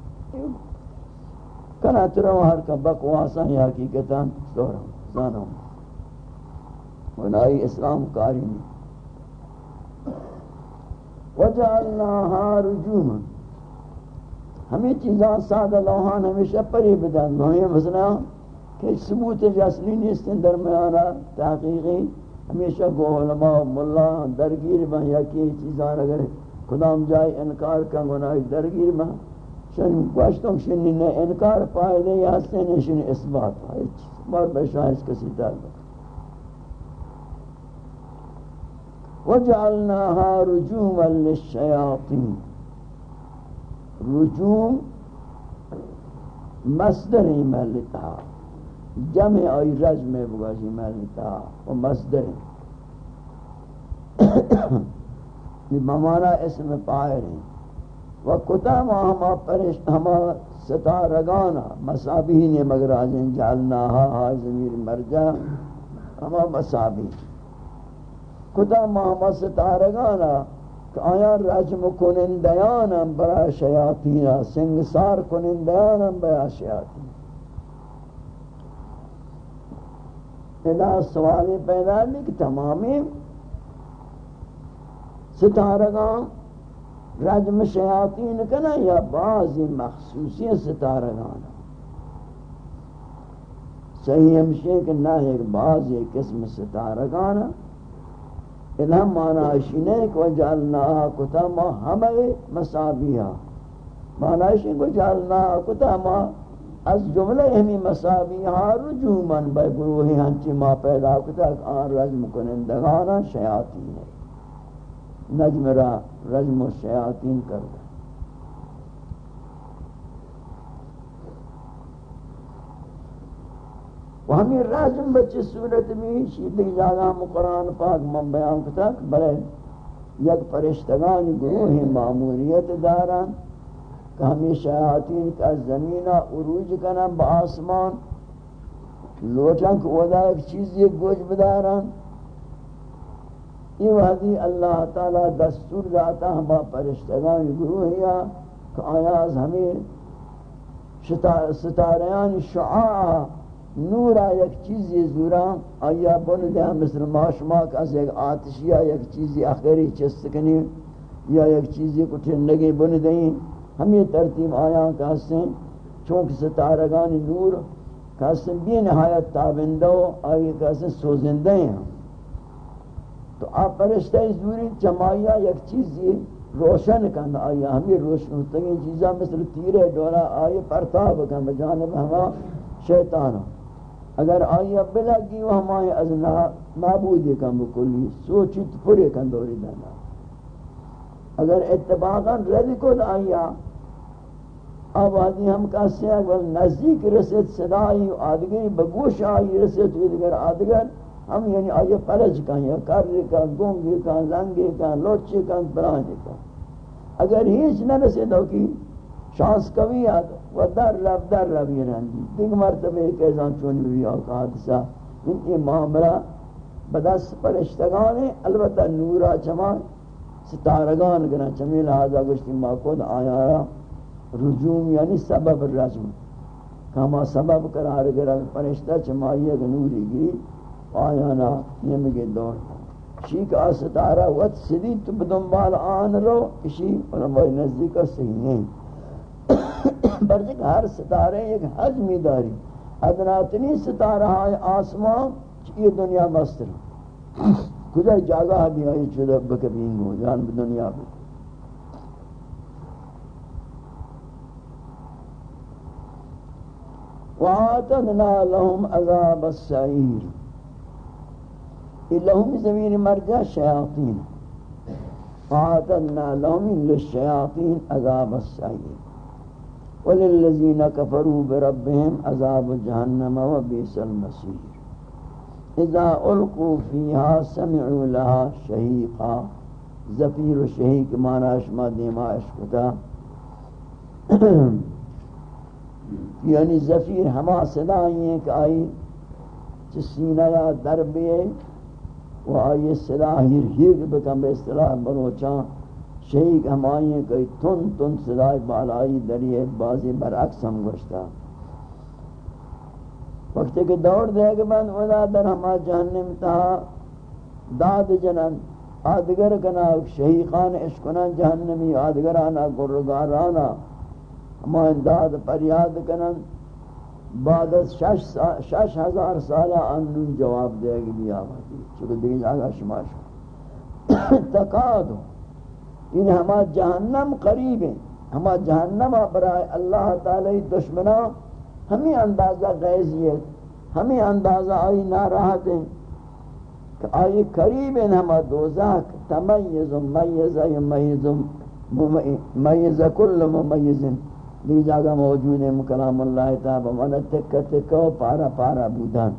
Speaker 2: کنا ترہ ہر کا بکواسا ہی حقیقتا دورا زانا ہوں بنائی اسلام کاری نہیں۔ وجعلناها رجوما۔ ہمیں چیزاں سادہ لوحان ہمیشہ پری بدن لوحیں مثلا کہ ثبوت جسلی نیستن درمیانا تحقیقی، ہمیشہ گو علماء، ملا، درگیر بن یا کی چیزاں اگر خدام جائے انکار کا گناہ درگیر بن شن گوشتوں شنی نے انکار پائے دے یا سن شن اثبات پائے؟ بار بشاہد کسی تعلق وجعلناها رجوما للشياطين رجوم مصدر ملتا جمع ای رجم بگاشی جی ملتا و مصدر۔ بمانا اسم پائر و کتاب ہما پرشت، ہما ستارگانا مسابین مگر آجن جعلناها ها زمیر مرجع ہما مسابین۔ کتا ماما ستارگانا کہ آیا رجم کنندیانا برا شیاطینا سنگسار کنندیانا برا شیاطین۔ ادا سوال پیدا بھی کہ تمامی ستارگان رجم شیاطین کنا یا بعضی مخصوصی ستارگان صحیح ہمشہ کہ نہ ایک بعضی قسم ستارگانا الہم مانا اشینے کو جعلنا کتاما ہمیں مسابیہ مانا اشینے کو جعلنا کتاما از جملہ ہمیں مسابیہ رجومن بے گروہی ہنچی ما پیدا کتا آن رجم کنندگانا شیاطین۔ ہے نجم را رجم و شیاطین کردہ و ہمیں راجم بچے صورت میں شیدی جاگہ قرآن پاک من بیان کتا کہ بلے یک پرشتگان گروہ معمولیت داران کہ ہمیں شیاطین کا زمینہ عروج کنن با آسمان، لوٹن کہ ودا ایک چیز یہ گوج بداران یہ وحدی اللہ تعالی دستور داتا ہما پرشتگان گروہ یا کہ آیاز ہمیں ستاریان شعاع نورا یک چیزی زورا آیا بن دیا مثل ماشماک از یک آتشی یا یک چیزی آخری چست کنی یا یک چیزی کو ٹھنڈگی بن دیں ہم یہ ترتیب آیا کہتے ہیں چونکہ ستارگان نور کہتے ہیں بی نہایت تابندہ آئی کہتے ہیں سوزندہ ہیں۔ تو آپ پرشتہ زوری چمائیا یک چیزی روشن کن آیا ہمیں روشن ہوتا ہے چیزا مثل تیرے ڈولا آئی پرتاب کن بجانب ہما شیطانا۔ اگر آئی بلگی و ہمائے از نابودی کن بکلی سوچی تو پورے کن دوری دانا اگر اتباقا رد کن آیا آبادی ہم کہتے ہیں، اگر نزدیک رسید صدای آدگری بگوش آئی رسید دیگر آدگر ہم یعنی آئیے فرج کن یا کر کن گونگی کن لنگی کن لوچی کن پرانی کن اگر ہیچ نہ رسید ہو کی شانس کبھی آد و در رب در رب یہ رہنگی دیکھ مرتبہ ایک ایزان چونی بھی آقا حادثہ۔ ان یہ معاملہ بدست پرشتگان ہیں، البتہ نورا چما ستارگان گنا چمی لہذا گوشتی ما خود آیا رجوم یعنی سبب رجم۔ کما سبب قرار گرا پرشتہ چمائیہ نوری گری۔ آیا نا نمگے دور. شیک آستارا وقت سدی تو بدنبال آن رو اسی علماء نزدیک صحیح نہیں. برچک ہر ستارے ایک حجمی داری. ادناتنی ستارہ ہے آسمان، یہ دنیا مستر کجا جاگہ بھی آئی چودہ بکبین ہو، جان دنیا بھی. وَعَاتَدْنَا لَهُمْ عَذَابَ السَّعِيرِ. لهم زمین مرجع شیاطین. فعاتدنا لهم للشیاطین عذاب السعیر. وللذین کفروا بربهم عذاب جہنم و بیس المسیر اذا القوا فيها سمعوا لها شهيقا زفیر و شہیق مانا اشما دیما اشکتا یعنی زفیر ہما صدائی ہیں کہ آئی چسینہ یا دربی و آئی صلاح ہیر ہیر بکن بے اصطلاح بروچان شیخ ہمائیں کئی تن تن صدای بالائی دریئے بازی برعکس ہم گوشتا۔ وقت کہ دور دے گا بند ودا در ہما جہنم تہا داد جنن، آدگر کنا، شہیقان عشقنان جہنمی، آدگرانا، گرگارانا، ہما داد پریاد کنن بعد از شش, شش ہزار سالہ انون جواب دے گی بھی آبادی چکہ دیکھ جاگا شما شما تقادو ان ہما جہنم قریب ہیں۔ ہما جہنم برائے اللہ تعالی دشمنا ہمیں اندازہ غیزیت ہمیں اندازہ آئی ناراحت ہیں۔ کہ آئی قریب ہیں ہما دوزاک۔ تمیز میز میز میز کل ممیز دی جاگہ موجود ہے مکلام اللہ تعالی من تکہ تکہ پارا پارا بودان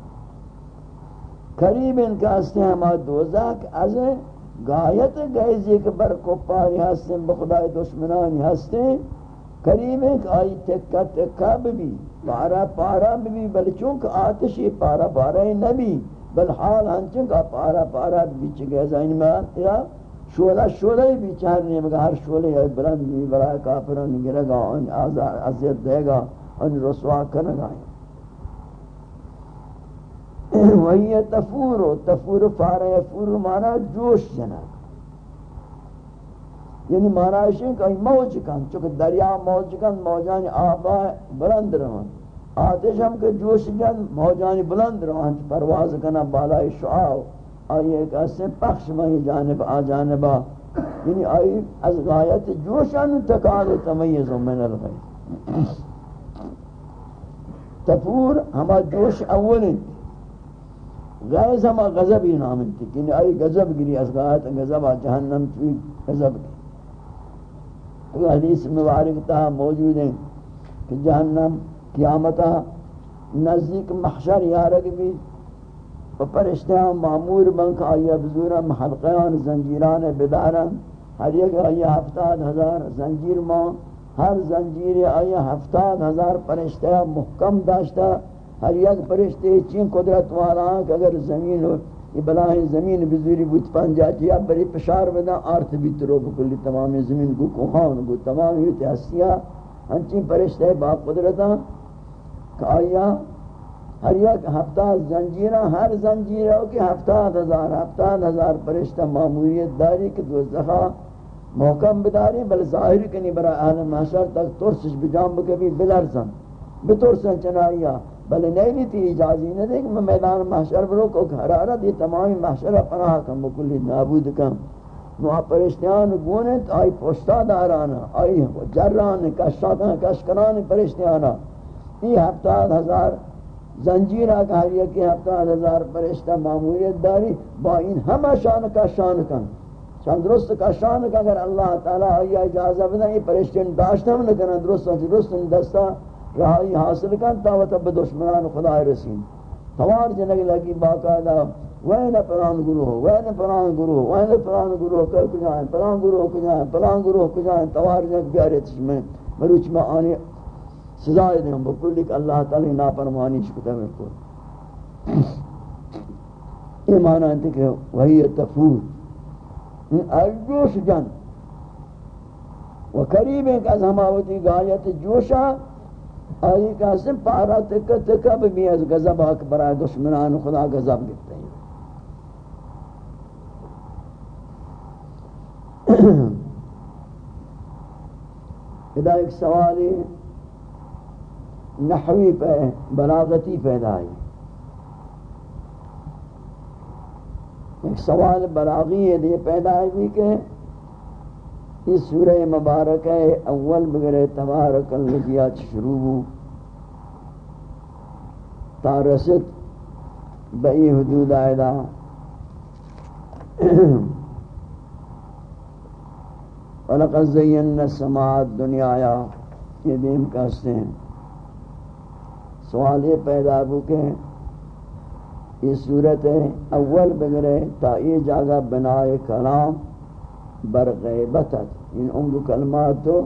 Speaker 2: قریب ان کا ہستے ہما دوزاک از گایت گیزی کے بر کو پاری ہستیں بخدای دشمنانی ہستیں قریب ہے کہ آئی تکہ تکہ بھی پارا پارا بھی بل چونکہ آتشی پارا پارا نبی، بل حال ہنچن کا پارا پارا بھی چکے زین میں یا شولہ شولہ بھی چاہنے مگر ہر شولہ ہے، بلند بھی برای کافران گرے گا، ان عزیت دے گا، ان رسوا کرنے گا۔ وہی تفور تفور فارا یفور مانا جوش جنک یعنی مانا ہے کہ موج کن، چونکہ دریا موج کن موجان آبا بلند رہن۔ آتش ہم کہ جوش جن موجان بلند رہن، پرواز کنا، بالای شعاو آئی ایک اسے پخش مہی جانب آ جانبا یعنی آئی از غایت جوشن تکاد تمیز من الغیر تفور ہما جوش اولن غیظ ہما غضب ہی نام انتی کہ آئی غضب گری از غایت غضب جہنم توی غضب گری. حدیث مبارک تا موجود ہیں کہ جہنم قیامتا نزدیک محشر یارک بھی و پرشتیاں معمور بنک آئی بزورا محلقیان زنجیران بدارن ہر یک آئی ہفتاد ہزار زنجیر ماں ہر زنجیر آئی ہفتاد ہزار پرشتیاں محکم داشتا ہر یک پرشتے چین قدرت والا کہ اگر زمین ہو یہ بلاہیں زمین بزوری بود پنجا یا بری پشار بدا آرت بیت رو بکلی. تمام زمین کو کوہان کو تمام یہ ہستیاں ہنچین پرشتے با قدرتا کہ آیا ہر یک ہفتہ زنجیرہ، ہر زنجیرہ کی ہفتہ ہزار ہفتہ ہزار پرشتہ معمولیت داری کہ دوزخہ محکم بداری، بل ظاہر کنی برا اہل محشر تک ترسش بجام بکبی، بلرزن، بترسن چنائیا بل نہیں تھی اجازی نہ دے کہ میں میدان محشر برو کو حرارت یہ تمامی محشر پناہ کم بکلی نابود کم۔ نو پرشتیان گونے تو آئی پوشتا دارانا آئی جران، کشتان کشکنان پرشتیانا یہ ہفتاد ہزار زنجیرہ کا ہر یکی ہفتاد ہزار پرشتہ معمولیت داری با این ہمہ شان کا شان کن۔ شان درست کا شان کن اگر اللہ تعالی آئی اجازہ بدن یہ پرشتین داشتہ نہ کنن درست ہم درست ہم دستا رہائی حاصل کن تا وطب دشمنان خدا رسین۔ توار جنگ لگی باقاعدہ، وین پران گروہ، وین پران گروہ، وین پران گروہ کر کجائیں، پران گروہ کجائیں، پران گروہ کجائیں۔ توار جنگ بیارے تشمیں مروچ میں آنی سزائے دیں بکلی کہ اللہ تعالی ناپرمانی شکتا ہے کو یہ معنی ہے کہ وہی تفور الجوش جن و قریب ایک از ہماوتی گایت جوشا۔ آئی کا سن پارا تکا تکا بھی از غضب اکبر دشمنان خدا غضب گفتے ہیں۔ ادا ایک سوالی۔ نحوی پہ بلاغتی پیدا ہے۔ ایک سوال بلاغی ہے یہ پیدا ہے کہ یہ سورہ مبارک ہے اول بغیر تبارک اللذیات شروع تارست بئی حدود آئدہ وَلَقَدْ زَيَّنَّ السَّمَاءَ الدُّنْيَا یہ دیم کہتے ہیں۔ سوال یہ پیدا ہو کہ یہ صورت اول بگرے تا یہ جاگہ بنائے کلام بر غیبتت ان انگو کلمات تو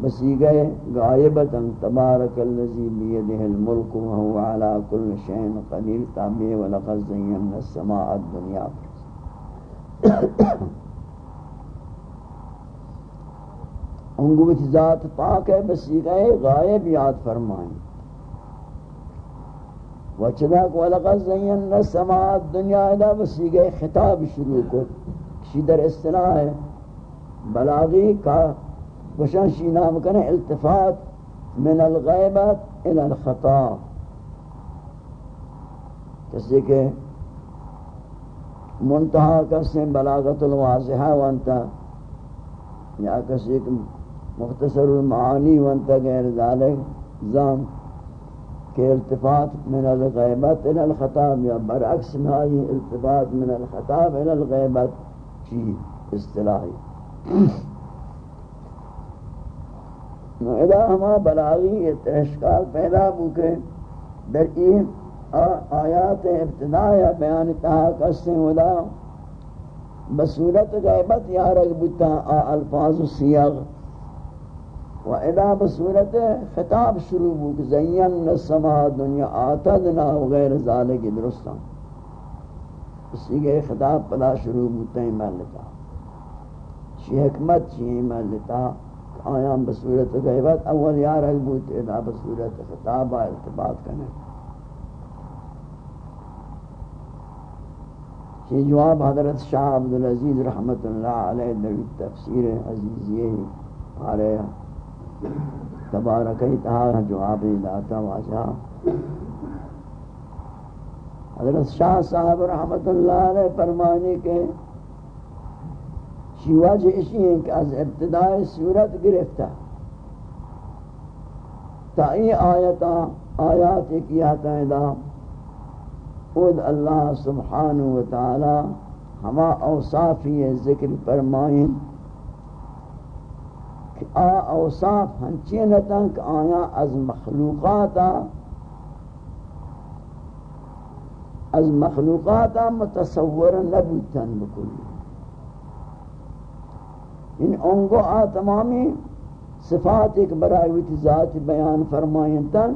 Speaker 2: بسیگے غائبتا تبارک اللذی بیدہ الملک وہو علا کل شین قدیر تابع ولقد زین السماء الدنیا۔ انگو وچ ذات پاک ہے بسیغہ غائب یاد فرمائیں۔ وچدا کو لقد زینا السماء الدنیا ادا بسیغہ خطاب شروع کو۔ کسی در اصطلاح ہے۔ بلاغی کا وشان شی نام کنے التفات من الغیبت الى الخطا۔ کسی کہ منتہا کسی بلاغت الواضحہ وانتا، یا کسی کہ مختصر المعانی وانتا، غیر ذالک زام کہ التفات من الغیبت الى الخطاب یا برعکس میں آئی التفات من الخطاب الى الغیبت چی اصطلاحی ادا ہما بلاغی اشکال پیدا بوکے در این آیات ابتداء بیان تہا کسیں ودا بصورت غیبت یا رگ بتا الفاظ و سیاغ و ادا بصورت خطاب شروع بو کہ زین السما دنیا آتدنا و غیر ذالک درستان. اسی کے خطاب پدا شروع بوتا ہے ملتا شی حکمت شی ملتا آیام بصورت غیبت اول یا رگ بوت ادا بصورت خطاب ارتباط کرنے یہ جواب حضرت شاہ عبدالعزیز رحمت اللہ علیہ نبی تفسیر عزیزی آرے تبارکی تہا جواب داتا واجہ حضرت شاہ صاحب رحمت اللہ علیہ فرمانے کے شیواج اسی ہیں کہ از ابتدائی صورت گرفتا تا ای آیتا آیات ایک آتا ہے خود اللہ سبحانہ وتعالی ہما اوصافی ذکر فرمائیں۔ کہ آ اوصاف ہنچینتا کہ آیا از مخلوقاتا از مخلوقاتا متصور نبوتن بکلی۔ ان انگو آ تمامی صفات ایک برای ذات بیان فرمائیں تن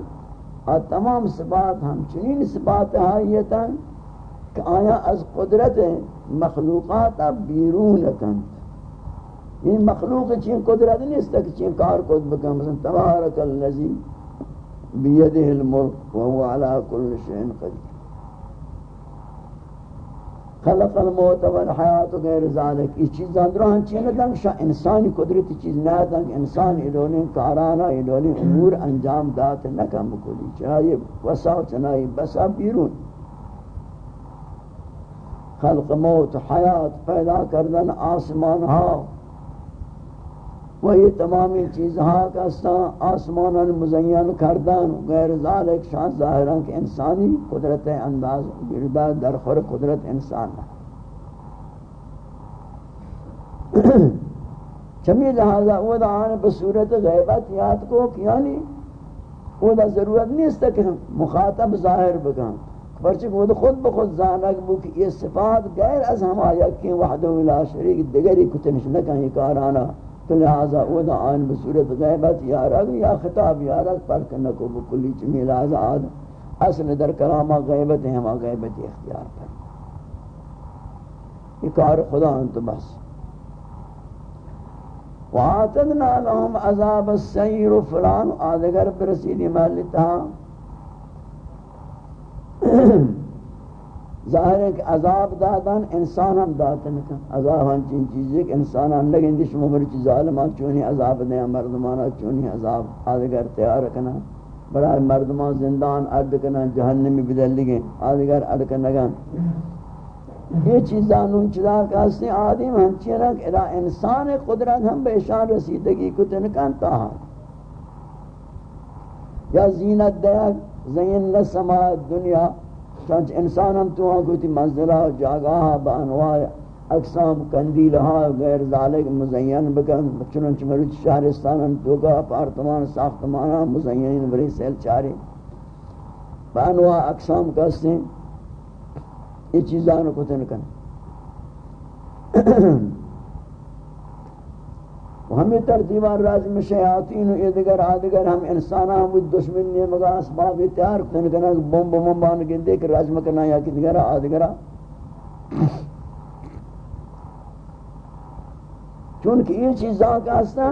Speaker 2: اور تمام صفات ہم چنین صفات حایتا کہ آیا از قدرت مخلوقات بیرونتن یہ مخلوق چین قدرت نہیں اس تک چین کار کود بکن مثلا تبارک اللذی بیده الملک وهو على كل شيء قدیر. خلق الموت والحیات و غیر ذالک اس چیز اندرہ ہم چیز ندنگ شاہ انسانی قدرت چیز ندنگ. انسان ایدولی کارانا ایدولی امور انجام دات نکم بکلی. چنائی وسا و چنائی بسا بیرون. خلق موت حیات پیدا کردن آسمان ہاں وہی تمامی چیزہاں کا آسمان مزین کردن غیر ذالک شان ظاہران کہ انسانی قدرت انداز گردہ درخور قدرت انسان چمی لہذا وہ دا آنے بصورت غیبت یاد کو کیانی وہ دا ضرورت نہیں اس تک مخاطب ظاہر بکن۔ پرچک وہ خود بخود زانک بو کہ یہ صفات غیر از ہم آیا کہ وحدہ ولا شریک دگری کتنش نکن یہ کارانا۔ تو لہذا او دا آن بصورت غیبت یا رگ یا خطاب یا رگ پر کنکو بکلی چمی لہذا آد اصل در کلامہ غیبت ہیں ہما غیبت اختیار پر۔ یہ کار خدا انتو بس۔ وَعَاتَدْنَا لَهُمْ عَذَابَ السَّيِّرُ، فُلَانُ آدھگر برسیدی محلتا ظاہر ہے کہ عذاب دادن انسان ہم داتن کن عذاب ہم چین چیزیں کہ انسان ہم لگیں دیش مبر چی ظالمان چونی عذاب دیں مردمانا چونی عذاب آدھگر تیار کنا. برای مردمان زندان ارد کنا، جہنمی بدل لگیں آدھگر ارد کنگا یہ چیزانون چیزا کہاستے آدم ہم چیرا کہ انسان قدرت ہم بے شان رسیدگی کو تنکان تاہا یا زینت دیا، زین نسما دنیا چانچ انسان ہم تو ہاں کوئی منزلہ ہاں، جاگاہ ہاں، بانواع ہاں، اقسام کندیلہا غیر ذالک، مزین بکن، چنانچہ مروچ شہرستان ہم تو کا اپارتمان ساختمانا مزین بری سیل چارے بانواع اقسام کستے ہیں، یہ چیزان کو تنکن ہمیں ترتیبان راز میں شیاطین و ادگر آدگر ہم انسانا ہم دشمن نے مگا اسباب تیار کن کنا بم بم بان کے دیکھ راز میں کنا، یا کدگر آدگر چونکہ یہ چیزاں کا ہستا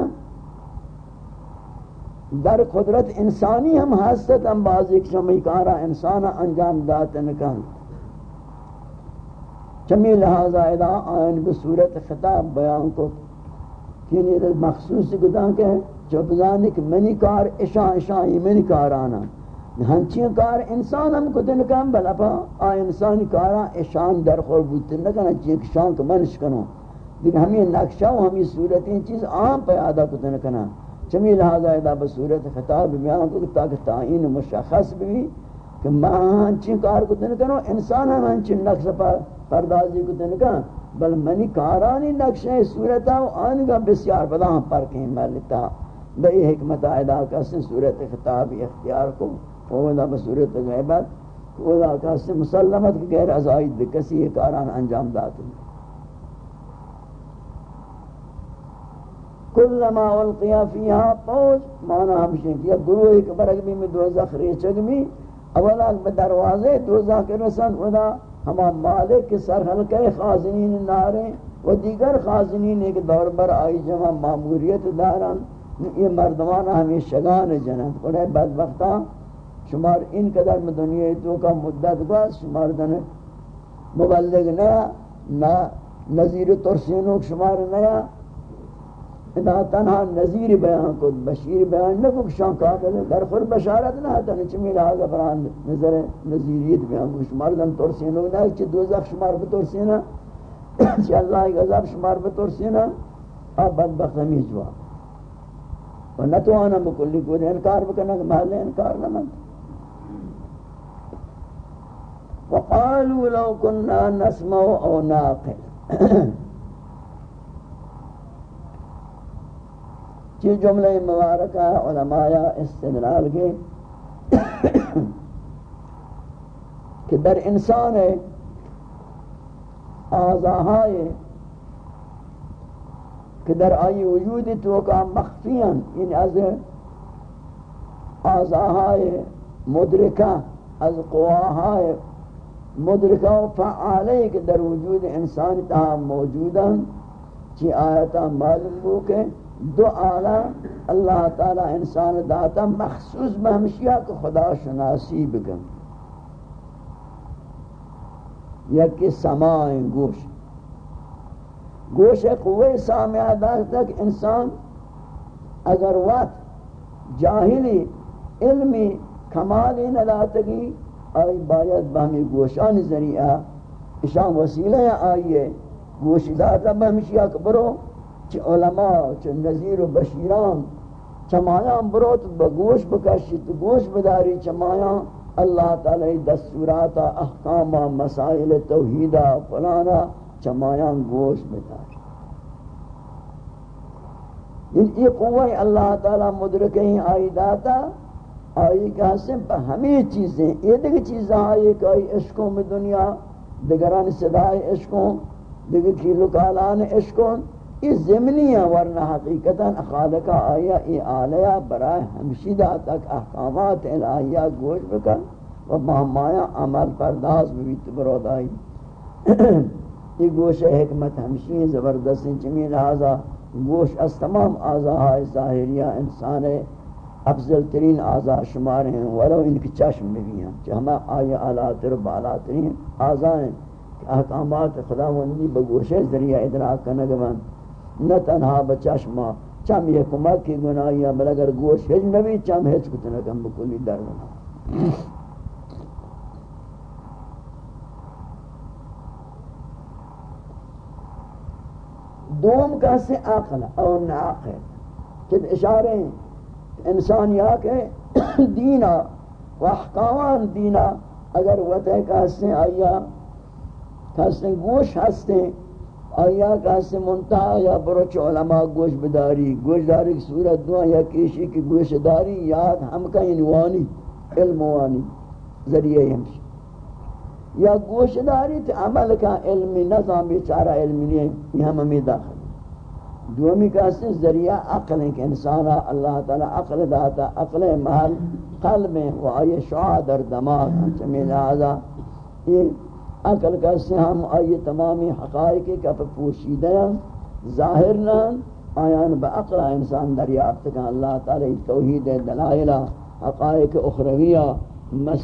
Speaker 2: در قدرت انسانی ہم حسد ہم بازی کشمی کارا انسانا انجام داتن کن۔ چمی لہذا ادا آئین بصورت خطاب بیان کو۔ یعنی مخصوص گدان کہ جو بزانے کہ منی کار اشاں اشاں یہ منی کار آنا ہنچی کار انسان ہم کو دن کم بلا پا، آ انسانی کارا اشان در خور بودتے نکنا چیئے کہ شان کو منش کنو۔ لیکن ہمیں نقشہ و ہمیں صورتیں چیز عام پیادا کو دن کنا۔ چمی لہذا ادا بصورت خطاب بیان کو تاکہ تعین مشخص بھی کہ ماں ہنچی کار کو دن کنو، انسان ہم ہنچی نقص پردازی کو دن کنا بل منی کارانی نقشہ صورتا و آنگا بسیار پدا ہم پر کہیں ملتا بئی حکمت آئیدہ کسی صورت خطاب اختیار کو، اولا بصورت غیبت، اولا کسی مسلمت کی غیر ازائید کسی یہ کاران انجام داتے ہیں۔ کلما والقیا فیہا پوچ مانا ہمشن کیا گروہ ایک برگمی میں دوزخ ریچگ ریچگمی اولا دروازے دوزخ کے رسن، اولا ہما مالک کے سر ہلکے خازنین نارے و دیگر خازنین ایک دور بر آئی جمع معموریت داران یہ مردمان ہمیں شگان جنت انہیں بدبختہ شمار ان قدر میں دنیا تو کا مدت بعد شمار دن مبلغ نیا نہ نظیر ترسینوں شمار نیا ادا تنہا نظیر بیان کو بشیر بیان نہ کو شان کا در خور بشارت نہ تھا چمی رہا گبران نظر نظیریت بیان کو شمار دن طور سینو نہ کہ دوزخ شمار بطور سینا کہ اللہ کی عذاب شمار بطور سینا اب بدبخت ہمیں جوا و نہ تو آنا بکلی کو انکار بکنا کہ محل انکار نہ من وقالوا لو كنا نسمع او ناقل. چی جملہ مبارکہ علماء استدلال کے کہ در انسان آزاہائے کہ در آئی وجود تو کا مخفیاں یعنی از آزاہائے مدرکہ، از قواہائے مدرکہ و فعالے کہ در وجود انسان تہا موجودا چی آیتا معلوم ہو کہ دو آلہ اللہ تعالی انسان داتا مخصوص بہمشیہ کو خدا شناسی بگم. یکی سماع گوش. گوش قوی سامعہ داتا کہ انسان اگر وقت جاہلی علمی کمالی نداتگی، آئی باید بہمی گوشان ذریعہ، اشان وسیلہ آئیے گوش داتا بہمشیہ کو برو چی علماء چی نظیر و بشیران چمایان بروت بگوش بکشید، گوش بداری چمایان اللہ تعالی دستوراتا احکاما مسائل توحیدہ فلانا چمایان گوش بداری یہ قوہ اللہ تعالی مدرکیں آئی داتا آئی کہ حسن پہ ہمیں چیزیں یہ دیکھ چیزیں آئی کہ آئی عشقوں میں دنیا، دیگران صدای عشقوں دیگر کی لکالان عشقوں یہ زمنی ہے ورنہ حقیقتا خالقہ آیا، ای آلیا برای ہمشیدہ تک احکامات الہیہ گوش بکن و مہمایا عمل پرداز بیت برود آئی یہ گوش حکمت ہمشی زبردست چمی لہذا گوش از تمام آزائی ظاہریہ انسان افضل ترین آزا شمار ہیں۔ ولو ان کی چشم میں بھی ہیں کہ ہمیں آئی آلاتر بالاترین آزائیں احکامات خداوندی بگوش ذریعہ ادراک کرنے کے بعد نہ تنہا بچشما چم یہ کمک کی گناہی ہے بل اگر گوش ہج نبی چم ہج کتنا کم بکلی در بنا دوم کیسے عقل، او ناقل کہ اشارے ہیں، انسان یا کہ دینا، و احکامان دینا۔ اگر وطہ کیسے آیا کیسے گوش ہستے آیا کسی منتہا یا بروچ علماء گوش بداری؟ گوش داری کی صورت دعا یا کیشی کی گوش داری یاد ہم کا انوانی علم وانی، ذریعہ ہمشی۔ یا گوش داری تو عمل کا علمی نظام بیچارہ علمی نہیں یہ ہم ہمیں داخل دومی کسی ذریعہ عقل ہے کہ انسانا اللہ تعالی عقل داتا، عقل محل، قلب ہے، و آئی شعا در دماغ چمی لہذا یہ عقل کا سے ہم آئیے تمامی حقائق کا پوشیدہ ظاہر نہ آیان با عقل انسان دریافت کا اللہ تعالی توحید دلائلہ حقائق اخرویہ مس